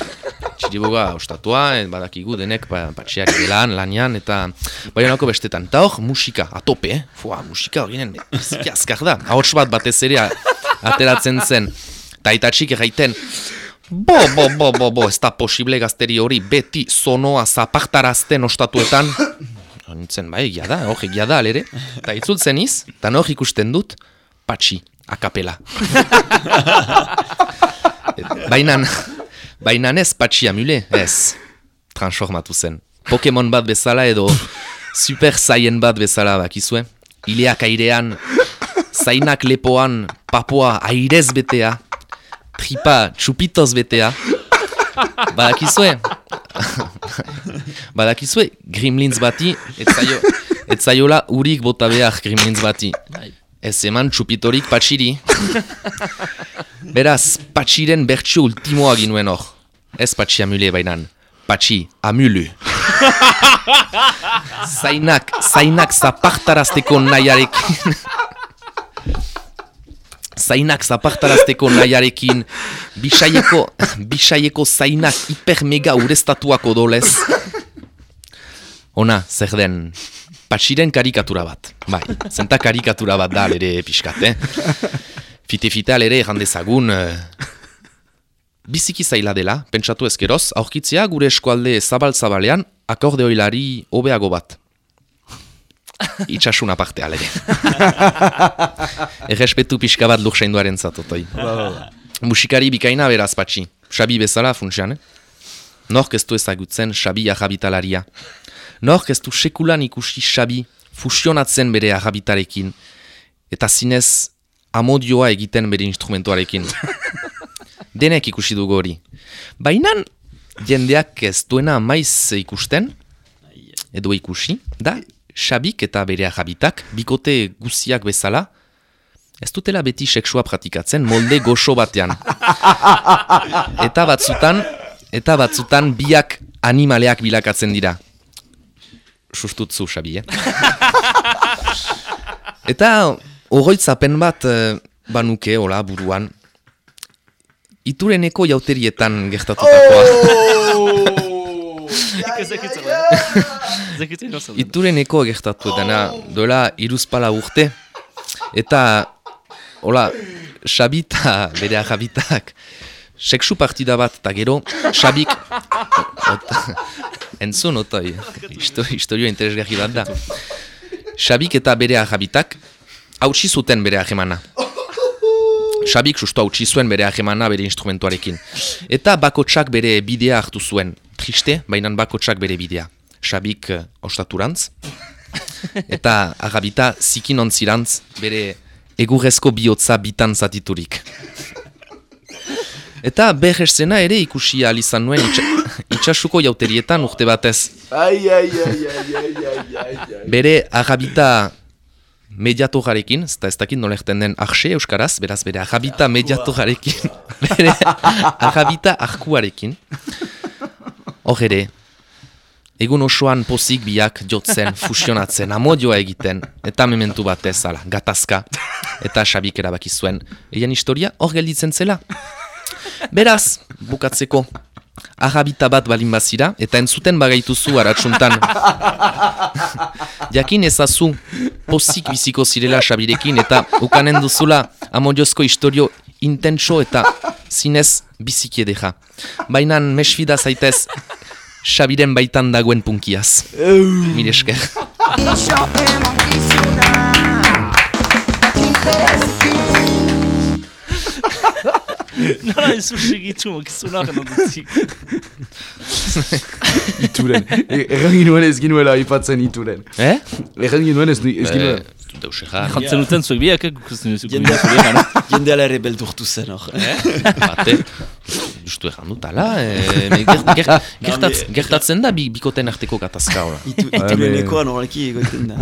Txiriboga ostatua, eh, badakigu denek pa, patxiak gelan, lanian, eta baionako bestetan. Ta hor, musika, atope, eh? Fua, musika hori nien, biziki azkar da. Ahots bat batez ere ateratzen zen. Ta itatxik erraiten, bo, bo, bo, bo, bo, ez da posible gazteri hori beti zonoa zapartarazten ostatuetan. Nintzen, bai, egia da, hor egia da, alere. Ta itzultzen iz, eta hor ikusten dut, patxi, akapela. Bainan, bainan ez patxi amule, ez, transformatu zen. Pokemon bat bezala edo super zaien bat bezala bakizue. Ileak airean, zainak lepoan, papoa airez betea, tripa txupitoz betea. Badakizue, badakizue, grimlins bati, etzaio, etzaiola urik bota behar grimlins bati. Ez eman txupitorik patxiri. Beraz, patxiren bertxio ultimoa ginuen hor. Ez patxi amule bainan, patxi amulu. zainak, zainak zapartarazteko nahiarekin. Zainak zapartarazteko nahiarekin, bisaieko, bisaieko zainak hiper mega urestatuak odolez. Ona, zer den, patxiren karikatura bat. Bai, zenta karikatura bat da, ere pixkat, eh? Fite-fite alere errandezagun, uh, biziki zaila dela, pentsatu ezkeroz, aurkitzea gure eskualde zabal-zabalean akordeoilari hobeago bat. Itxasun aparte alere. Errespetu pixka bat lursainduaren zatotoi. Musikari bikaina beraz patxi. Xabi bezala funtsian, eh? Nork ez du ezagutzen Xabi ahabitalaria. Nork ez du sekulan ikusi Xabi fusionatzen bere ahabitarekin. Eta zinez amodioa egiten bere instrumentuarekin. Denek ikusi dugu hori. Baina jendeak ez duena maiz ikusten, edo ikusi, da Xabik eta bere ahabitak, bikote guziak bezala, ez dutela beti seksua pratikatzen molde goxo batean. eta batzutan, eta batzutan biak animaleak bilakatzen dira. Sustutzu, Xabi, eh? eta horroitzapen bat eh, banuke, hola, buruan, itureneko jauterietan gertatutakoa. Itureneko gertatu dena dola iruzpala urte. Eta, hola, Xabita, bere ahabitak, seksu partida bat eta gero, Xabik, entzun, otoi, historio interesgarri bat da. Xabik eta bere ahabitak, hautsi zuten bere ahemana. Xabik sustu hautsi zuen bere ahemana bere instrumentuarekin. Eta bakotsak bere bidea hartu zuen. Triste, baina bakotsak bere bidea. Xabik uh, ostaturantz. Eta agabita zikin ontzirantz bere egurrezko bihotza bitan zatiturik. Eta behar zena ere ikusi izan nuen itxa, itxasuko jauterietan urte batez. Ai, ai, ai, ai, ai, ai, ai, ai. Bere agabita mediatorarekin, ez da ez dakit nolerten den arxe euskaraz, beraz bere agabita mediatorarekin, bere agabita arkuarekin. Hor ere, egun osoan pozik biak jotzen, fusionatzen, amodioa egiten, eta mementu batez, ala, gatazka, eta xabik erabaki zuen. Eian historia hor gelditzen zela. Beraz, bukatzeko, ahabita bat balin bazira, eta entzuten bagaituzu aratsuntan. Jakin ezazu, pozik biziko zirela xabirekin, eta ukanen duzula amodiozko historio intentso eta zinez biziki edeja. Baina mesfida zaitez, xabiren baitan dagoen punkiaz. Mire esker. Nola ez usigitu mokizuna gana dutzik. Ituren. E- Erran ginuen ez ginuela ipatzen ituren. Eh? Erran ginuen ez, ez ginuela. Eh, deus egan. Jantzen duten zuek biak, gukusten duzu Jendea- gana. Jendeala ere beldurtu zen hor. Eh? Bate, justu egan dut, ala, eh, me ger, ger, gertatz, gertatzen da bi, bikoten arteko gatazka ora. Itu, Ah, iturenekoa normalki egoiten da.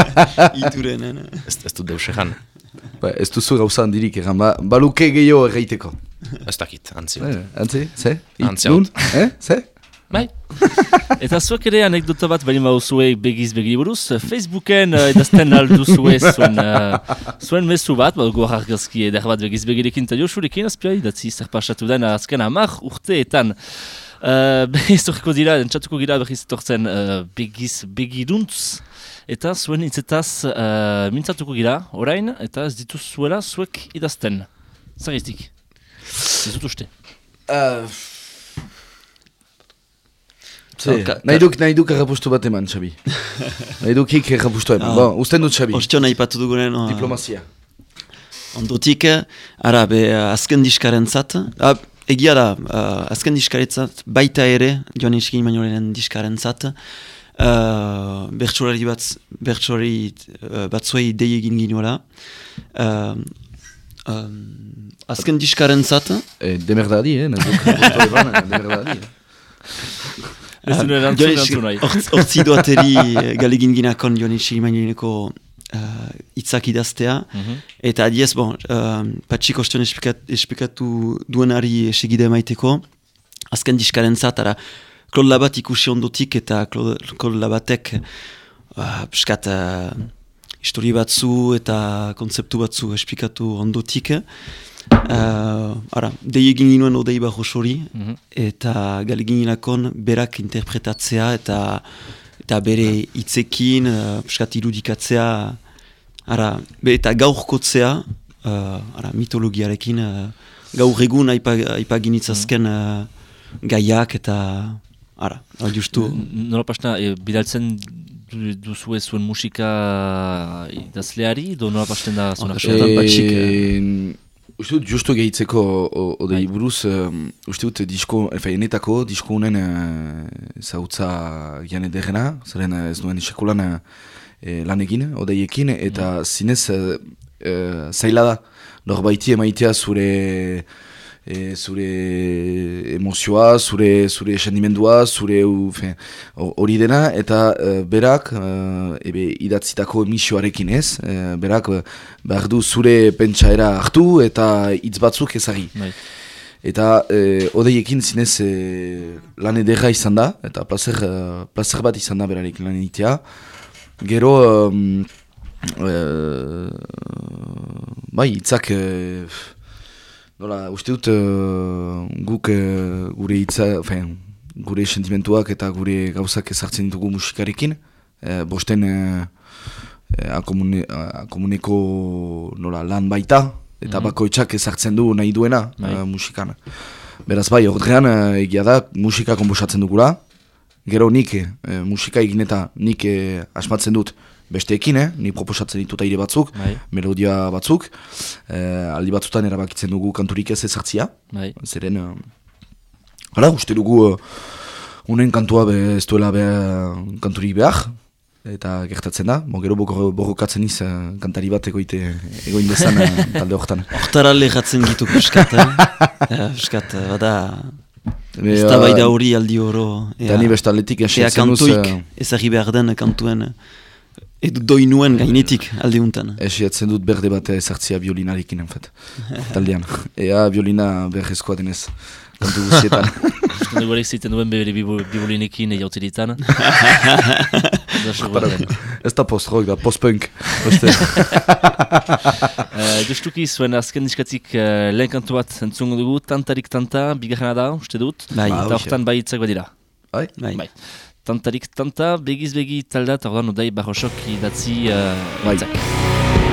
Iturenen. Ez, ez dut deus egan. Ba, ez duzu gauza handirik egan, ba, baluke gehiago erraiteko. Ez dakit, antzi. Eh, Antzi, ze? Antzi haut. Eh, ze? Bai, Eta zuek ere anekdota bat bali mauzue begiz begi buruz, Facebooken uh, edazten aldu zue zuen, uh, zuen mesu bat, bat gohar gazki eder bat begiz begirekin eta josurekin, azpia idatzi zer pasatu den azken amak urteetan. Uh, Behiztoriko dira, entzatuko gira behiz etortzen uh, begiz begiruntz, eta zuen hitzetaz uh, mintzatuko gira, orain, eta ez dituz zuela zuek idazten. Zagiztik? Ez dut uste. Uh, Ze, ka- nahi duk, nahi duk errapustu bat eman, Xabi. nahi duk hik errapustu eman. Ah. Bon, usten dut, Xabi. Ostio nahi patu dugunen. uh, Diplomazia. Ondotik, ara, be, azken diskaren zat, ah, egia da, uh, azken diskaretzat, baita ere, joan eskin manuelen diskaren zat, uh, bertsolari bat, bertsolari uh, batzuei dei egin ginuela. Uh, um, azken diskaren zat, Eh, demerdadi, eh? Eh, demerdadi. Ez duen erantzun erantzun nahi. Hortzi doateri eh, galegin ginakon joan eskin uh, itzak idaztea. Mhm. Eta adiez, bon, uh, patxik ostion esplikatu duenari segide maiteko, azken diskaren zat, ara, Claude Labat ikusi ondotik eta Claude, Claude Labatek uh, piskat uh, histori batzu eta kontzeptu batzu esplikatu ondotik. Uh, ara, dei egin ginuen odei barrosori Mhm. eta galegin berak interpretatzea eta eta bere hitzekin uh, piskat irudikatzea Ara, be, eta gaurkotzea, uh, ara, mitologiarekin, uh, gaur egun aipa, aipaginitzazken uh, gaiak eta, ara, uh, justu, Nola pasna, e, bidaltzen du- duzue zuen musika idazleari, do nola pasten da zuen Oh, Eh, Uste dut, justu gehitzeko odei buruz, um, uste dut, disko, efe, enetako, disko honen uh, zautza gian ederrena, zeren eh, ez duen sekulan uh, lan egin, odeiekin, eta zinez uh, uh, zaila da, norbaiti emaitea zure e, zure emozioa, zure zure sendimendua, zure hori dena, eta eh, berak, uh, ebe idatzitako emisioarekin ez, eh, berak eh, behar du zure pentsaera hartu eta hitz batzuk ezagi. Bai. Eta e, odeiekin zinez e, lan ederra izan da, eta placer, eh, placer bat izan da berarekin lan egitea. Gero, um, e, bai, hitzak, e, nola, uste dut e, guk e, gure hitza, fein, gure sentimentuak eta gure gauzak ezartzen ditugu musikarekin. E, bosten e, akomune, akomuneko nola, lan baita, eta Mhm. bakoitzak ezartzen du nahi duena Bai. musikan. Beraz bai, horrean egia da musika komposatzen dugula, gero nik musika egin eta nik asmatzen dut besteekin, eh? nik proposatzen ditut aire batzuk, Bai, melodia batzuk, eh, aldi batzutan erabakitzen dugu kanturik ez ezartzia, bai. zeren, uh, hala, uste dugu uh, unen kantua be, ez duela be, kanturik behar, eta gertatzen da, bo, gero borrokatzen iz uh, kantari bat egoite, egoin dezan uh, talde horretan. hortara lehatzen gitu piskat, eh? Ja, piskat, eh, bada, ez da bai da hori aldi oro. Eta ni bestaldetik Ea esiatzen duz, kantuik uh, ezagri behar den kantuen, eh, edo doinuen gainetik aldi untan. esiatzen dut berde bat ezartzia violinarekin, en fait, taldean. Ea violina berrezkoa denez, kantu guztietan. Usten dugu zeiten duen bere. Da segura den. ez da post-rock, da post-punk. Eh, Justuki zuen azken diskatik uh, lehen kantu bat entzungo dugu, tantarik tanta, bigarrena da, uste dut. Bai, Ba, Eta hortan bai hitzak badira. Bai? bai. Tantarik tanta, begiz begi talda, eta ordan odai barrosok idatzi uh,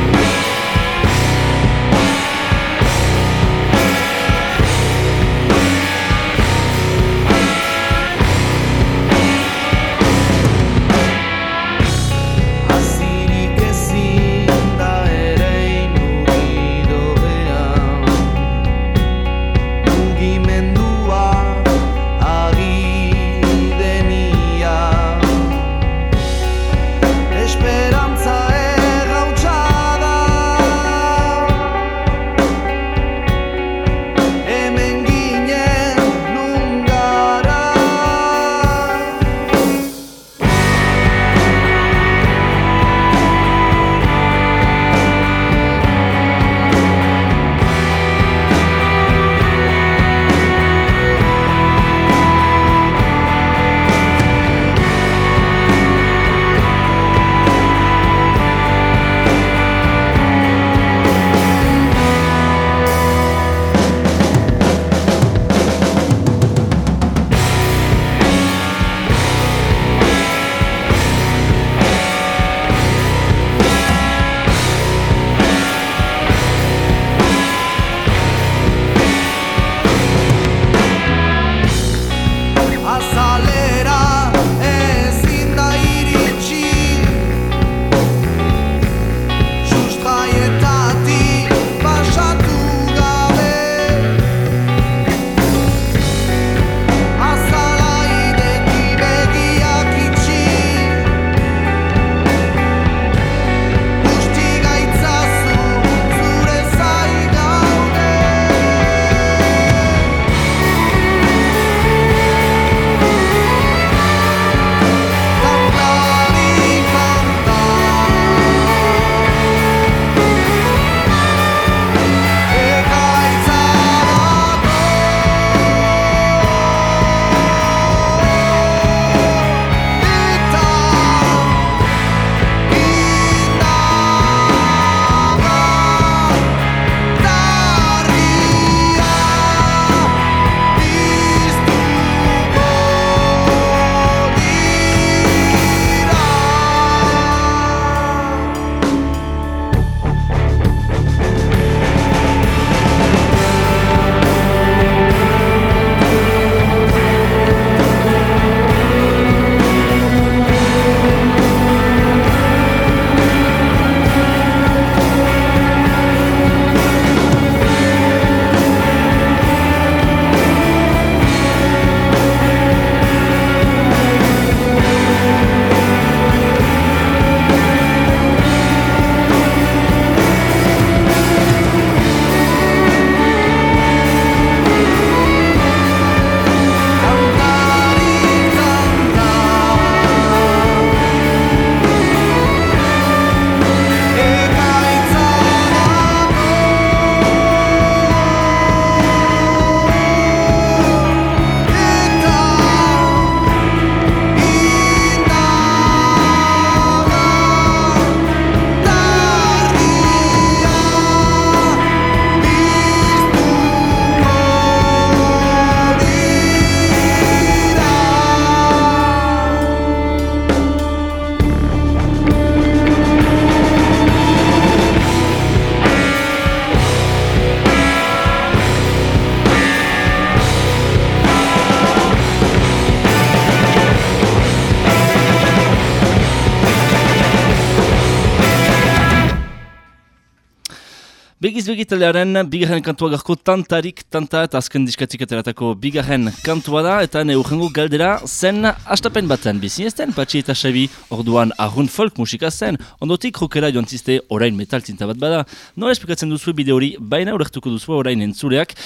Begiz begitalearen bigarren kantua garko tantarik tanta eta azken diskatik ateratako bigarren kantua da eta ne urrengo galdera zen astapen baten bizi ezten patxi eta xabi orduan arrun folk musika zen. Ondotik rokera joan ziste orain metal zinta bat bada. Nola esplikatzen duzu bide hori? Baina urrektuko duzu orain entzuleak.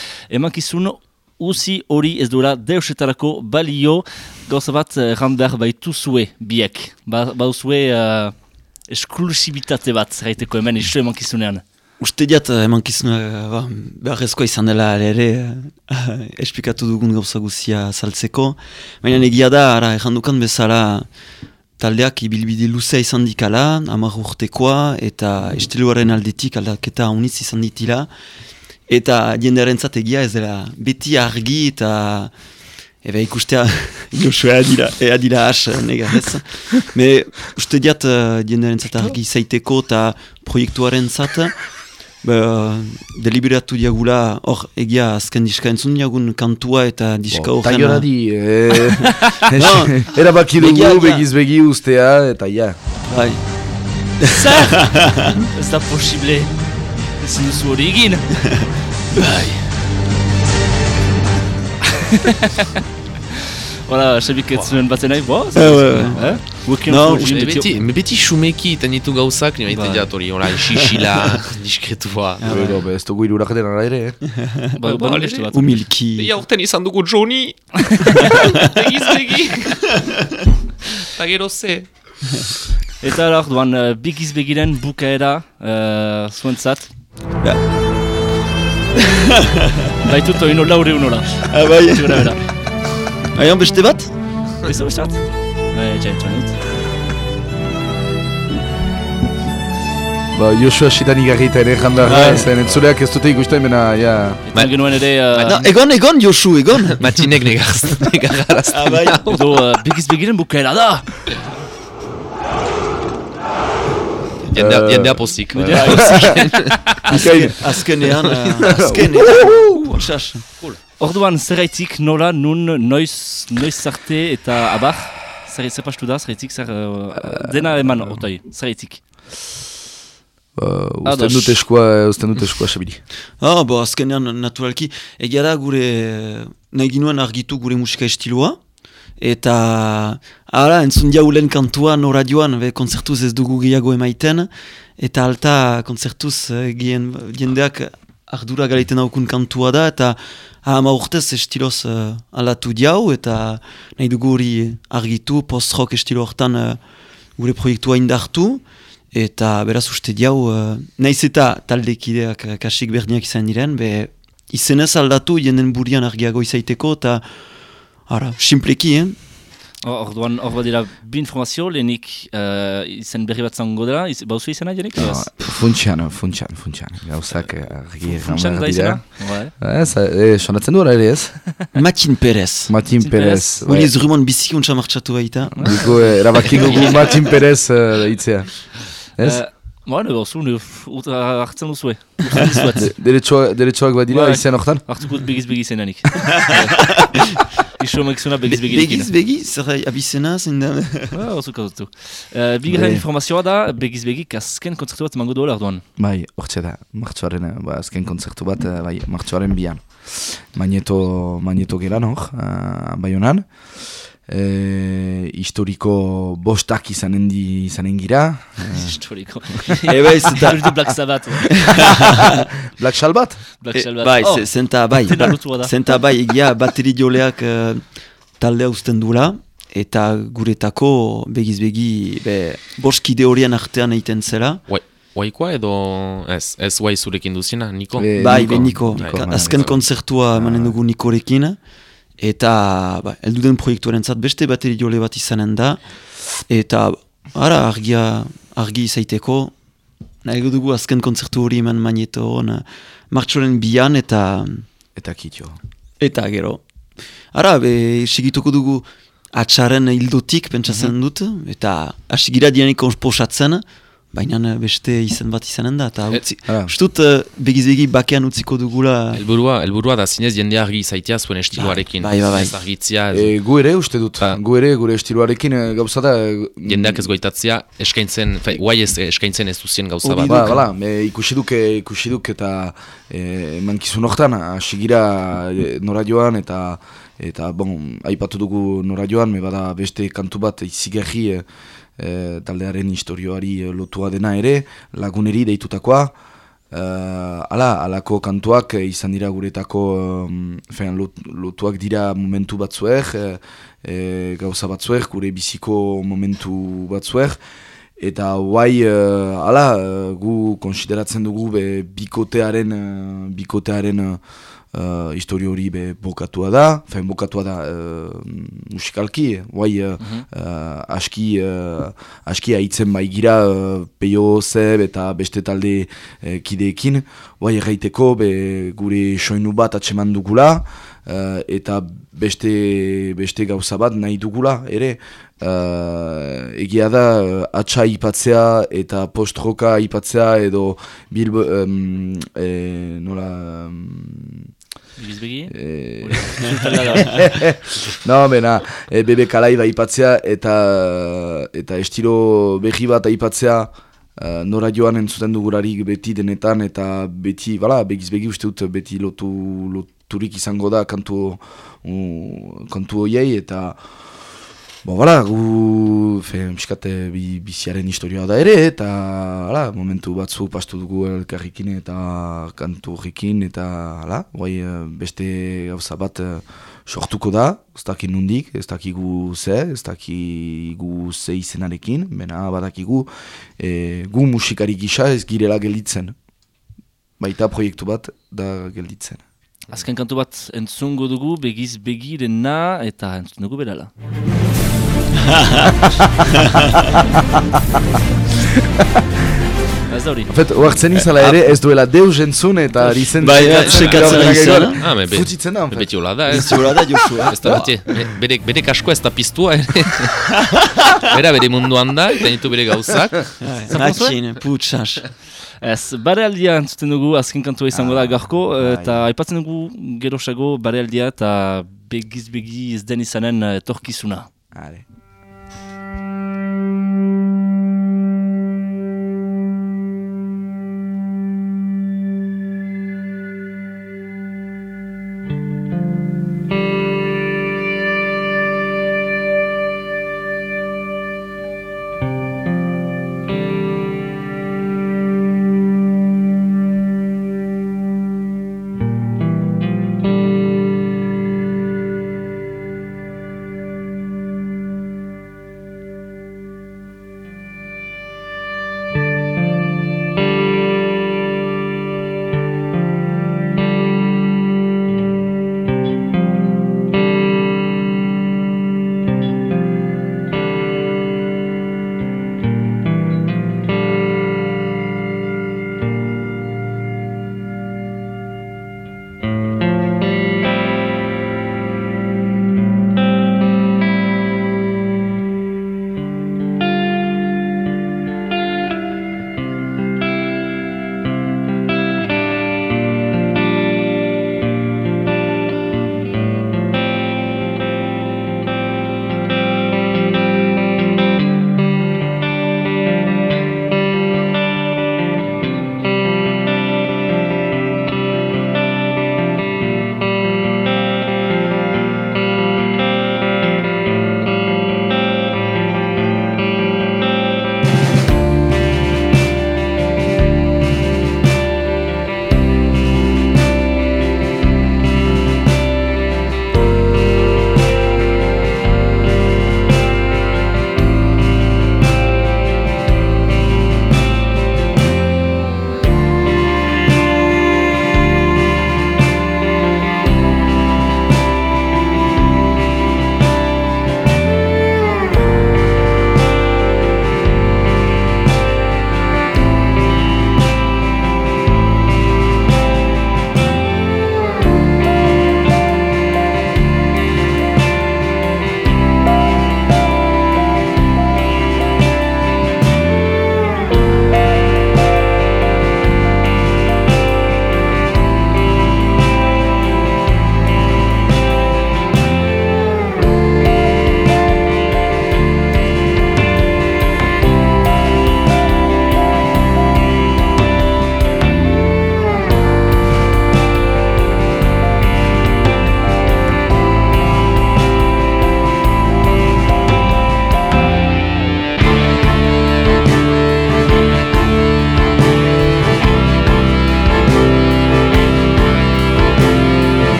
Emankizun uzi hori ez duela deusetarako balio. Gauza bat eh, erran behar baitu zue biek. Ba, bauzue uh, esklusibitate bat zeraiteko hemen iso emankizunean Uste diat, eh, eman kizuna, ba, beharrezkoa izan dela ere, eh, esplikatu dugun gauza guzia saltzeko. Baina egia da, ara, errandukan bezala, taldeak ibilbide luzea izan dikala, amar urtekoa, eta estiluaren aldetik aldaketa unitz izan ditila. Eta jendearen egia ez dela, beti argi eta Ebe ikustea, Joshua adira, e adira as, nega ez. Me uste diat, uh, jendearen zat argi zaiteko eta proiektuaren zat, Ba, deliberatu diagula, hor egia azken diska entzun diagun kantua eta diska Bo, horren... Jora di, eh, No, erabaki dugu, begiz begi ustea, eta ja. Bai, Zer! ez da posible. Ezin duzu hori egin. Bai Hala, Xabik ez zuen batzen nahi, bo? Ouais? Working No, Jim beti, beti xumeki iten ditu gauzak, nire Bai. baita jatori, hola, xixila, diskretua. Pero, be, ez dugu irurak den ara ere, eh? Ba, Ba, ba, ba, beste bat. humilki. Ia urten izan dugu Johnny! Egiz begi! Eta gero ze. Eta alor, duan, uh, bigiz begiren bukaera uh, zuentzat. Ja. Baitut oino laure unola. Ah, bai. Aian beste bat? Da beste bat? Bai, txain dut. Ba, Joshua Shitan igarrita ere janda, Bai. zen entzuleak ez dute ikusten, bena, ja... Eta genuen ere... Uh, No, egon, egon, Josu, egon. Matinek negaz, Ah, bai. Edo, uh, bigiz begiren bukaera da! Jendea, Eh, jendea pozik. Azken, azkenean, uh, azkenean. Osas. Orduan, zerraitik, nola, nun, noiz, noiz arte eta abar? Zer, zer pastu da, zerraitik, zer... Uh, dena eman, otai, zerraitik. Uh, Ados. usten dut eskua, usten dut eskua sabili. Ah, bo, azkenean, naturalki, egia da gure, nahi ginuen argitu gure musika estiloa, eta, ara, entzun diaulen kantua no radioan, be, konzertuz ez dugu gehiago emaiten, eta alta, konzertuz, eh, gien, jendeak ardura galeiten daukun kantua da, eta hama urtez estiloz uh, alatu diau, eta nahi dugu hori argitu, post-rock estilo hortan eh, gure proiektua indartu, eta beraz uste diau, uh, naiz eta taldekideak uh, kasik berdinak izan diren, be izenez aldatu jenden burian argiago izaiteko, eta ara, simpleki, eh? Or- Orduan, hor badira, bi informazio, lehenik uh, izen berri bat zango dela, iz, bauzu izena jenik? Ah, Funtsian, funtsian, funtsian. Gauzak eh, argi Funtsan egan da behar izena? dira. Bai. Ez, eh, sonatzen du ere ez? Matin Perez. Martin Martin Perez. Hori ez rumon bizikuntza martxatu baita. Duko, eh, erabaki dugu Martin Perez uh, itzea. Ez? Uh, Bueno, bauzu, ne, utra hartzen duzue. Urtzen dizuet. De- Derechoak derechoak badira Bai. izen hortan? Hartuko dut begiz begiz zenanik. Iso emakizuna begiz begiz Begiz, begiz, zer abizena, zein da... Ah, oso kazutu. Uh, Bigarren informazioa da, begiz begik azken kontzertu bat emango duela orduan. Bai, hortxe da, martxoaren, eh, ba, azken kontzertu bat, eh, bai, martxoaren bian. Magneto, magneto geran hor, uh, bai honan. E, historiko bostak izanen, di, izanen gira. Historiko. Eba ez. Eta Black Sabbath. Black Shal bat? Black E, Sabbath. bai, Oh, ze- zenta bai, ba- da. zenta bai, egia bateri joleak uh, taldea uzten duela, eta guretako begiz begi, be, boskide horien artean egiten zela. Waikoa edo ez, ez wai zurekin duzina, Niko? E, bai, Niko, Niko, bai, azken konzertua emanen dugu Nikorekin, eta ba, elduden proiektuaren zat beste bateri jole bat izanen da, eta ara argia, argi izaiteko, nahi dugu azken konzertu hori eman magneto hon, martxoren bian eta Eta kitio. eta gero. Ara, be, segituko dugu atxaren hildotik pentsatzen dut, eta hasi gira dianik posatzen, baina eh, beste izen bat izanen da, eta Eh, utzi, ah. ustut uh, begiz-begi bakean utziko dugula, Elburua, elburua da zinez jende argi zaitea zuen estiloarekin. Bai, bai, bai. Ez argitzia, ez- E, gu ere uste dut, Ba. gu ere gure estiloarekin e, gauza da... e, jendeak ez goitatzea eskaintzen, fe, guai ez eskaintzen ez duzien gauza bat. Ba, bala, e, ikusi duk, e, ikusi duk eta e, mankizun hortan, asigira e, nora joan eta eta bon, aipatu dugu nora joan, me bada beste kantu bat izigarri e, e, taldearen historioari e, lotua dena ere, laguneri deitutakoa, Uh, ala, alako kantuak eh, izan dira guretako um, fean, lot, lotuak dira momentu batzuek, eh, gauza batzuek, gure biziko momentu batzuek, eta guai, uh, ala, gu konsideratzen dugu be, bikotearen, bikotearen uh, historio hori be bokatua da, fean bokatua da uh, musikalki, guai, uh, uh, aski, uh, aski haitzen baigira uh, peio zeb eta beste talde uh, kideekin, guai erraiteko be, gure soinu bat atseman dugula, uh, eta beste, beste gauza bat nahi dugula, ere, uh, egia da uh, atxa ipatzea eta post-roka ipatzea edo bilbo, um, e, nola... Um, Begiz-begi? e, Eh, no, bena, e, bebe kalai da ipatzea eta, eta estilo berri bat aipatzea uh, nora joan entzuten dugurarik beti denetan eta beti, bala, begiz begi uste dut beti lotu, loturik izango da kantu, uh, kantu hoiei eta Bo, bala, gu, fe, miskate, bi, biziaren historioa da ere, eta, hala, momentu batzu pastu dugu elkarrikin eta kantu horrekin, eta, hala, guai, eh, beste gauza bat eh, sortuko da, ez dakit nundik, ez dakigu ze, ez dakigu ze izenarekin, bena badakigu, e, gu musikari gisa ez girela gelditzen. Baita proiektu bat da gelditzen. Azken kantu bat entzungo dugu, begiz begirena, eta entzun dugu berala. Ez da hori. Fait, oartzen izala ere ez duela deus entzun eta ari zen... Bai, bai, sekatzen ari zela. Ah, Futitzen da. Beti hola da, ez? Zura da Joshua. Ez da beti, be- bere, bere kaskoa ez da piztua, ere. Bera bere munduan da, eta ditu bere gauzak. Matxin, putsas. Ez, bare aldia entzuten dugu, azken kantua izango da garko, eta bai. aipatzen dugu gerosago bare aldia eta begiz begi ez den izanen eh, etorkizuna. Ale.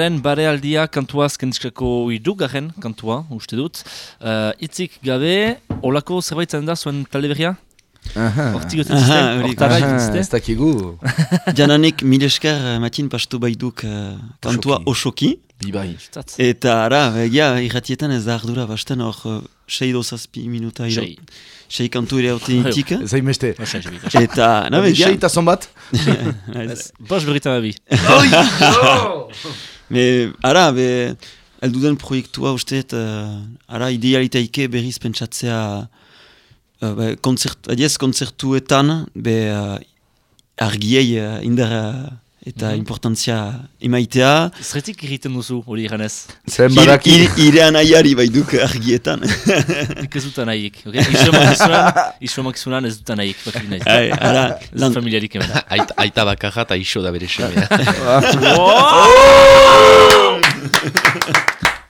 Taldearen barealdia kantua azkendiskako irugarren kantua, uste dut. Uh, itzik gabe, olako zerbait zaren da zuen talde berria? Hortik ziste? Hortara Aha, egiten ez dakigu. Jananik mil esker eh, matin pastu baiduk eh, kantua osoki. Bibai. Eta ara, egia, irratietan ez da ardura basten hor uh, sei dozazpi minuta iro. Sei. Sei kantu ere haute intik. Ez hainbeste. Osa, jebi. Eta, na begia. Sei tazon bat? Bos berritan abi. Me, ara, be, elduden proiektua usteet, uh, ara, idealitaike berriz pentsatzea uh, be, konzert, adiez konzertuetan, be, uh, argiei uh, indar uh, eta importantzia emaitea. Zretik egiten duzu, hori iranez. Zen badaki. ir, irean aiari baiduk argietan. Nik ez dut anahik. Okay? Iso makizunan, ez dut anahik. Bakit nahi. Ai, ara, Ez lan, familiarik hemen. Aita, aita bakarra eta iso da bere semea.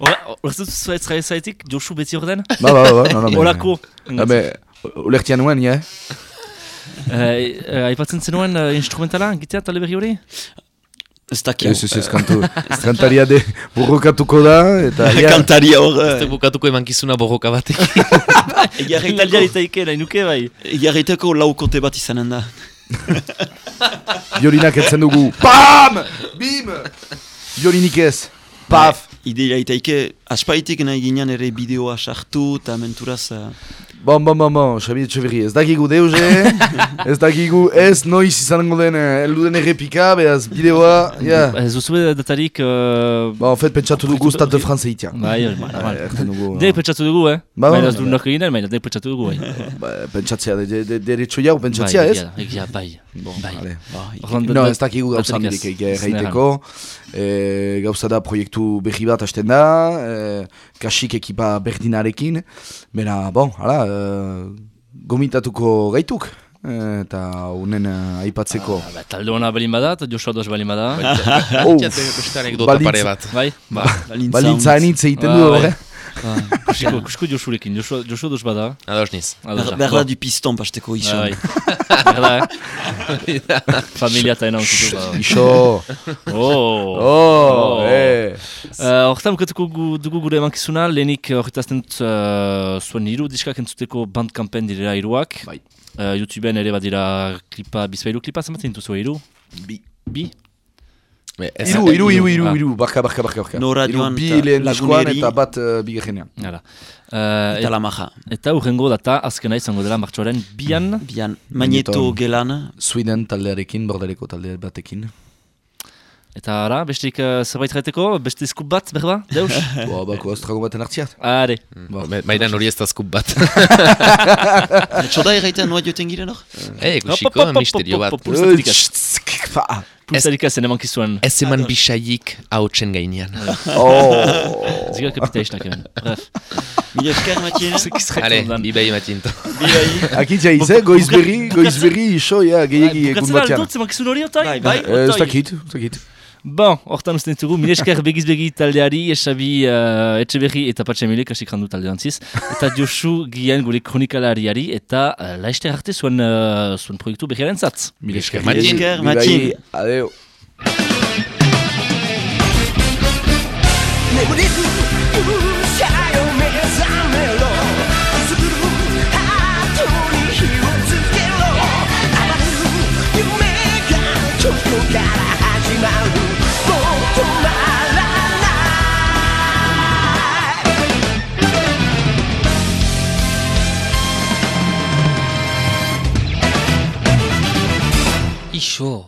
Horretu zuet zara zaitik, Josu beti orden? Ba, ba, ba. No, no, me- Olako. Ah, me, ulertia nuen, ja? Eh, Aipatzen zenuen eh, instrumentala, gitea talde berri hori? ez dakio. Ez, ez, ez, kantu. Kantaria de burrokatuko da, eta... ja. Kantaria hor, Ez bukatuko emankizuna borroka batek. Italdia itaike, nahi nuke bai. egiarriteko laukote bat izanen da. Violinak etzen dugu. Pam! Bim! Violinik ez. Paf! Ideia itaike, aspaitik nahi ginen ere bideoa sartu eta menturaz... Uh, Bon, bon, bon, bon, Xabi Etxeberri, ez dakigu deuze, ez dakigu ez noiz izango den, eh, heldu den errepika, beraz, bideoa, ja. Ez duzu datarik... Uh, Ba, en fet, pentsatu dugu Stade de France eitia. Bai, bai, bai. Dugu. Dek pentsatu dugu, eh? Ba, ba, ez du nork eginen, baina dek pentsatu dugu, bai. Ba, pentsatzea, de, de, de, derecho jau, pentsatzea, Bai, ez? da, Egia, bai. Bai. No, ez dakigu gauza datarik handirik E, gauza da proiektu berri bat hasten da, e, kasik ekipa berdinarekin. Bera, bon, hala, e, gomitatuko gaituk. E, eta unen e, aipatzeko. Ah, ba, talde hona balin bada, eta Joshua dos balin bada. Oh, beste anekdota pare bat. Bai, ba. Balintza enitz egiten du, Ba, horre? ba. Kusiko, kusiko Joshurekin, Joshua, Joshua dos bada. Ados niz. Berda du piston pasteko iso. Bai. Berda, eh? Familia eta enan zitu. ba. Iso. Oh! Oh, eh. Hortan bukatuko gu, dugu gure emankizuna, lehenik uh, horretazten uh, zuen hiru diskak entzuteko bandkampen direla hiruak. Bai. Uh, YouTubeen ere badira klipa, bizpailu klipa, zenbatzen dituzu hiru? Bi. Bi? Ez- Iru, iru, iru, iru, Ah. iru, barka, barka, barka, barka. Nora joan bi lehen diskoan laguneri. eta bat uh, bigarrenean. Hala. Uh, Eta la maja. eta urrengo data azkena izango dela martxoaren bian. Bian, magneto gelan. Sweden taldearekin, bordeleko talde batekin. Eta ara, bestik uh, zerbait gaiteko, beste skup bat, berba, deus? Boa, bako astrago baten hartziat. Are. Me- Maidan hori ez da skup bat. Txoda erraiten noa joten giren hor? Eh, hop, misterio bat. Pulsarik ez ene mankizuen. Ez eman bisaiik hautsen gainean. Oh. Zigar kapitaistak hemen. Bref. Mila esker, Matien. Ale, bibai matinto. Akitza ize, goizberri, goizberri iso, ja, gehiagi egun Bukatzen batean. aldut, zemankizun hori otai? Bai, bai. Eh, Ez otai. dakit, ez dakit. Bon, hortan usten ditugu, milesker begiz-begi taldeari, esabi uh, etxeberri eta patxemile, kasik randu talde antziz, eta Josu Gian gure kronikalariari, eta uh, laester arte zuen, uh, zuen proiektu berriaren zatz. Milesker, Matin. Milesker, Matin. Adeo. Just look at her, 一生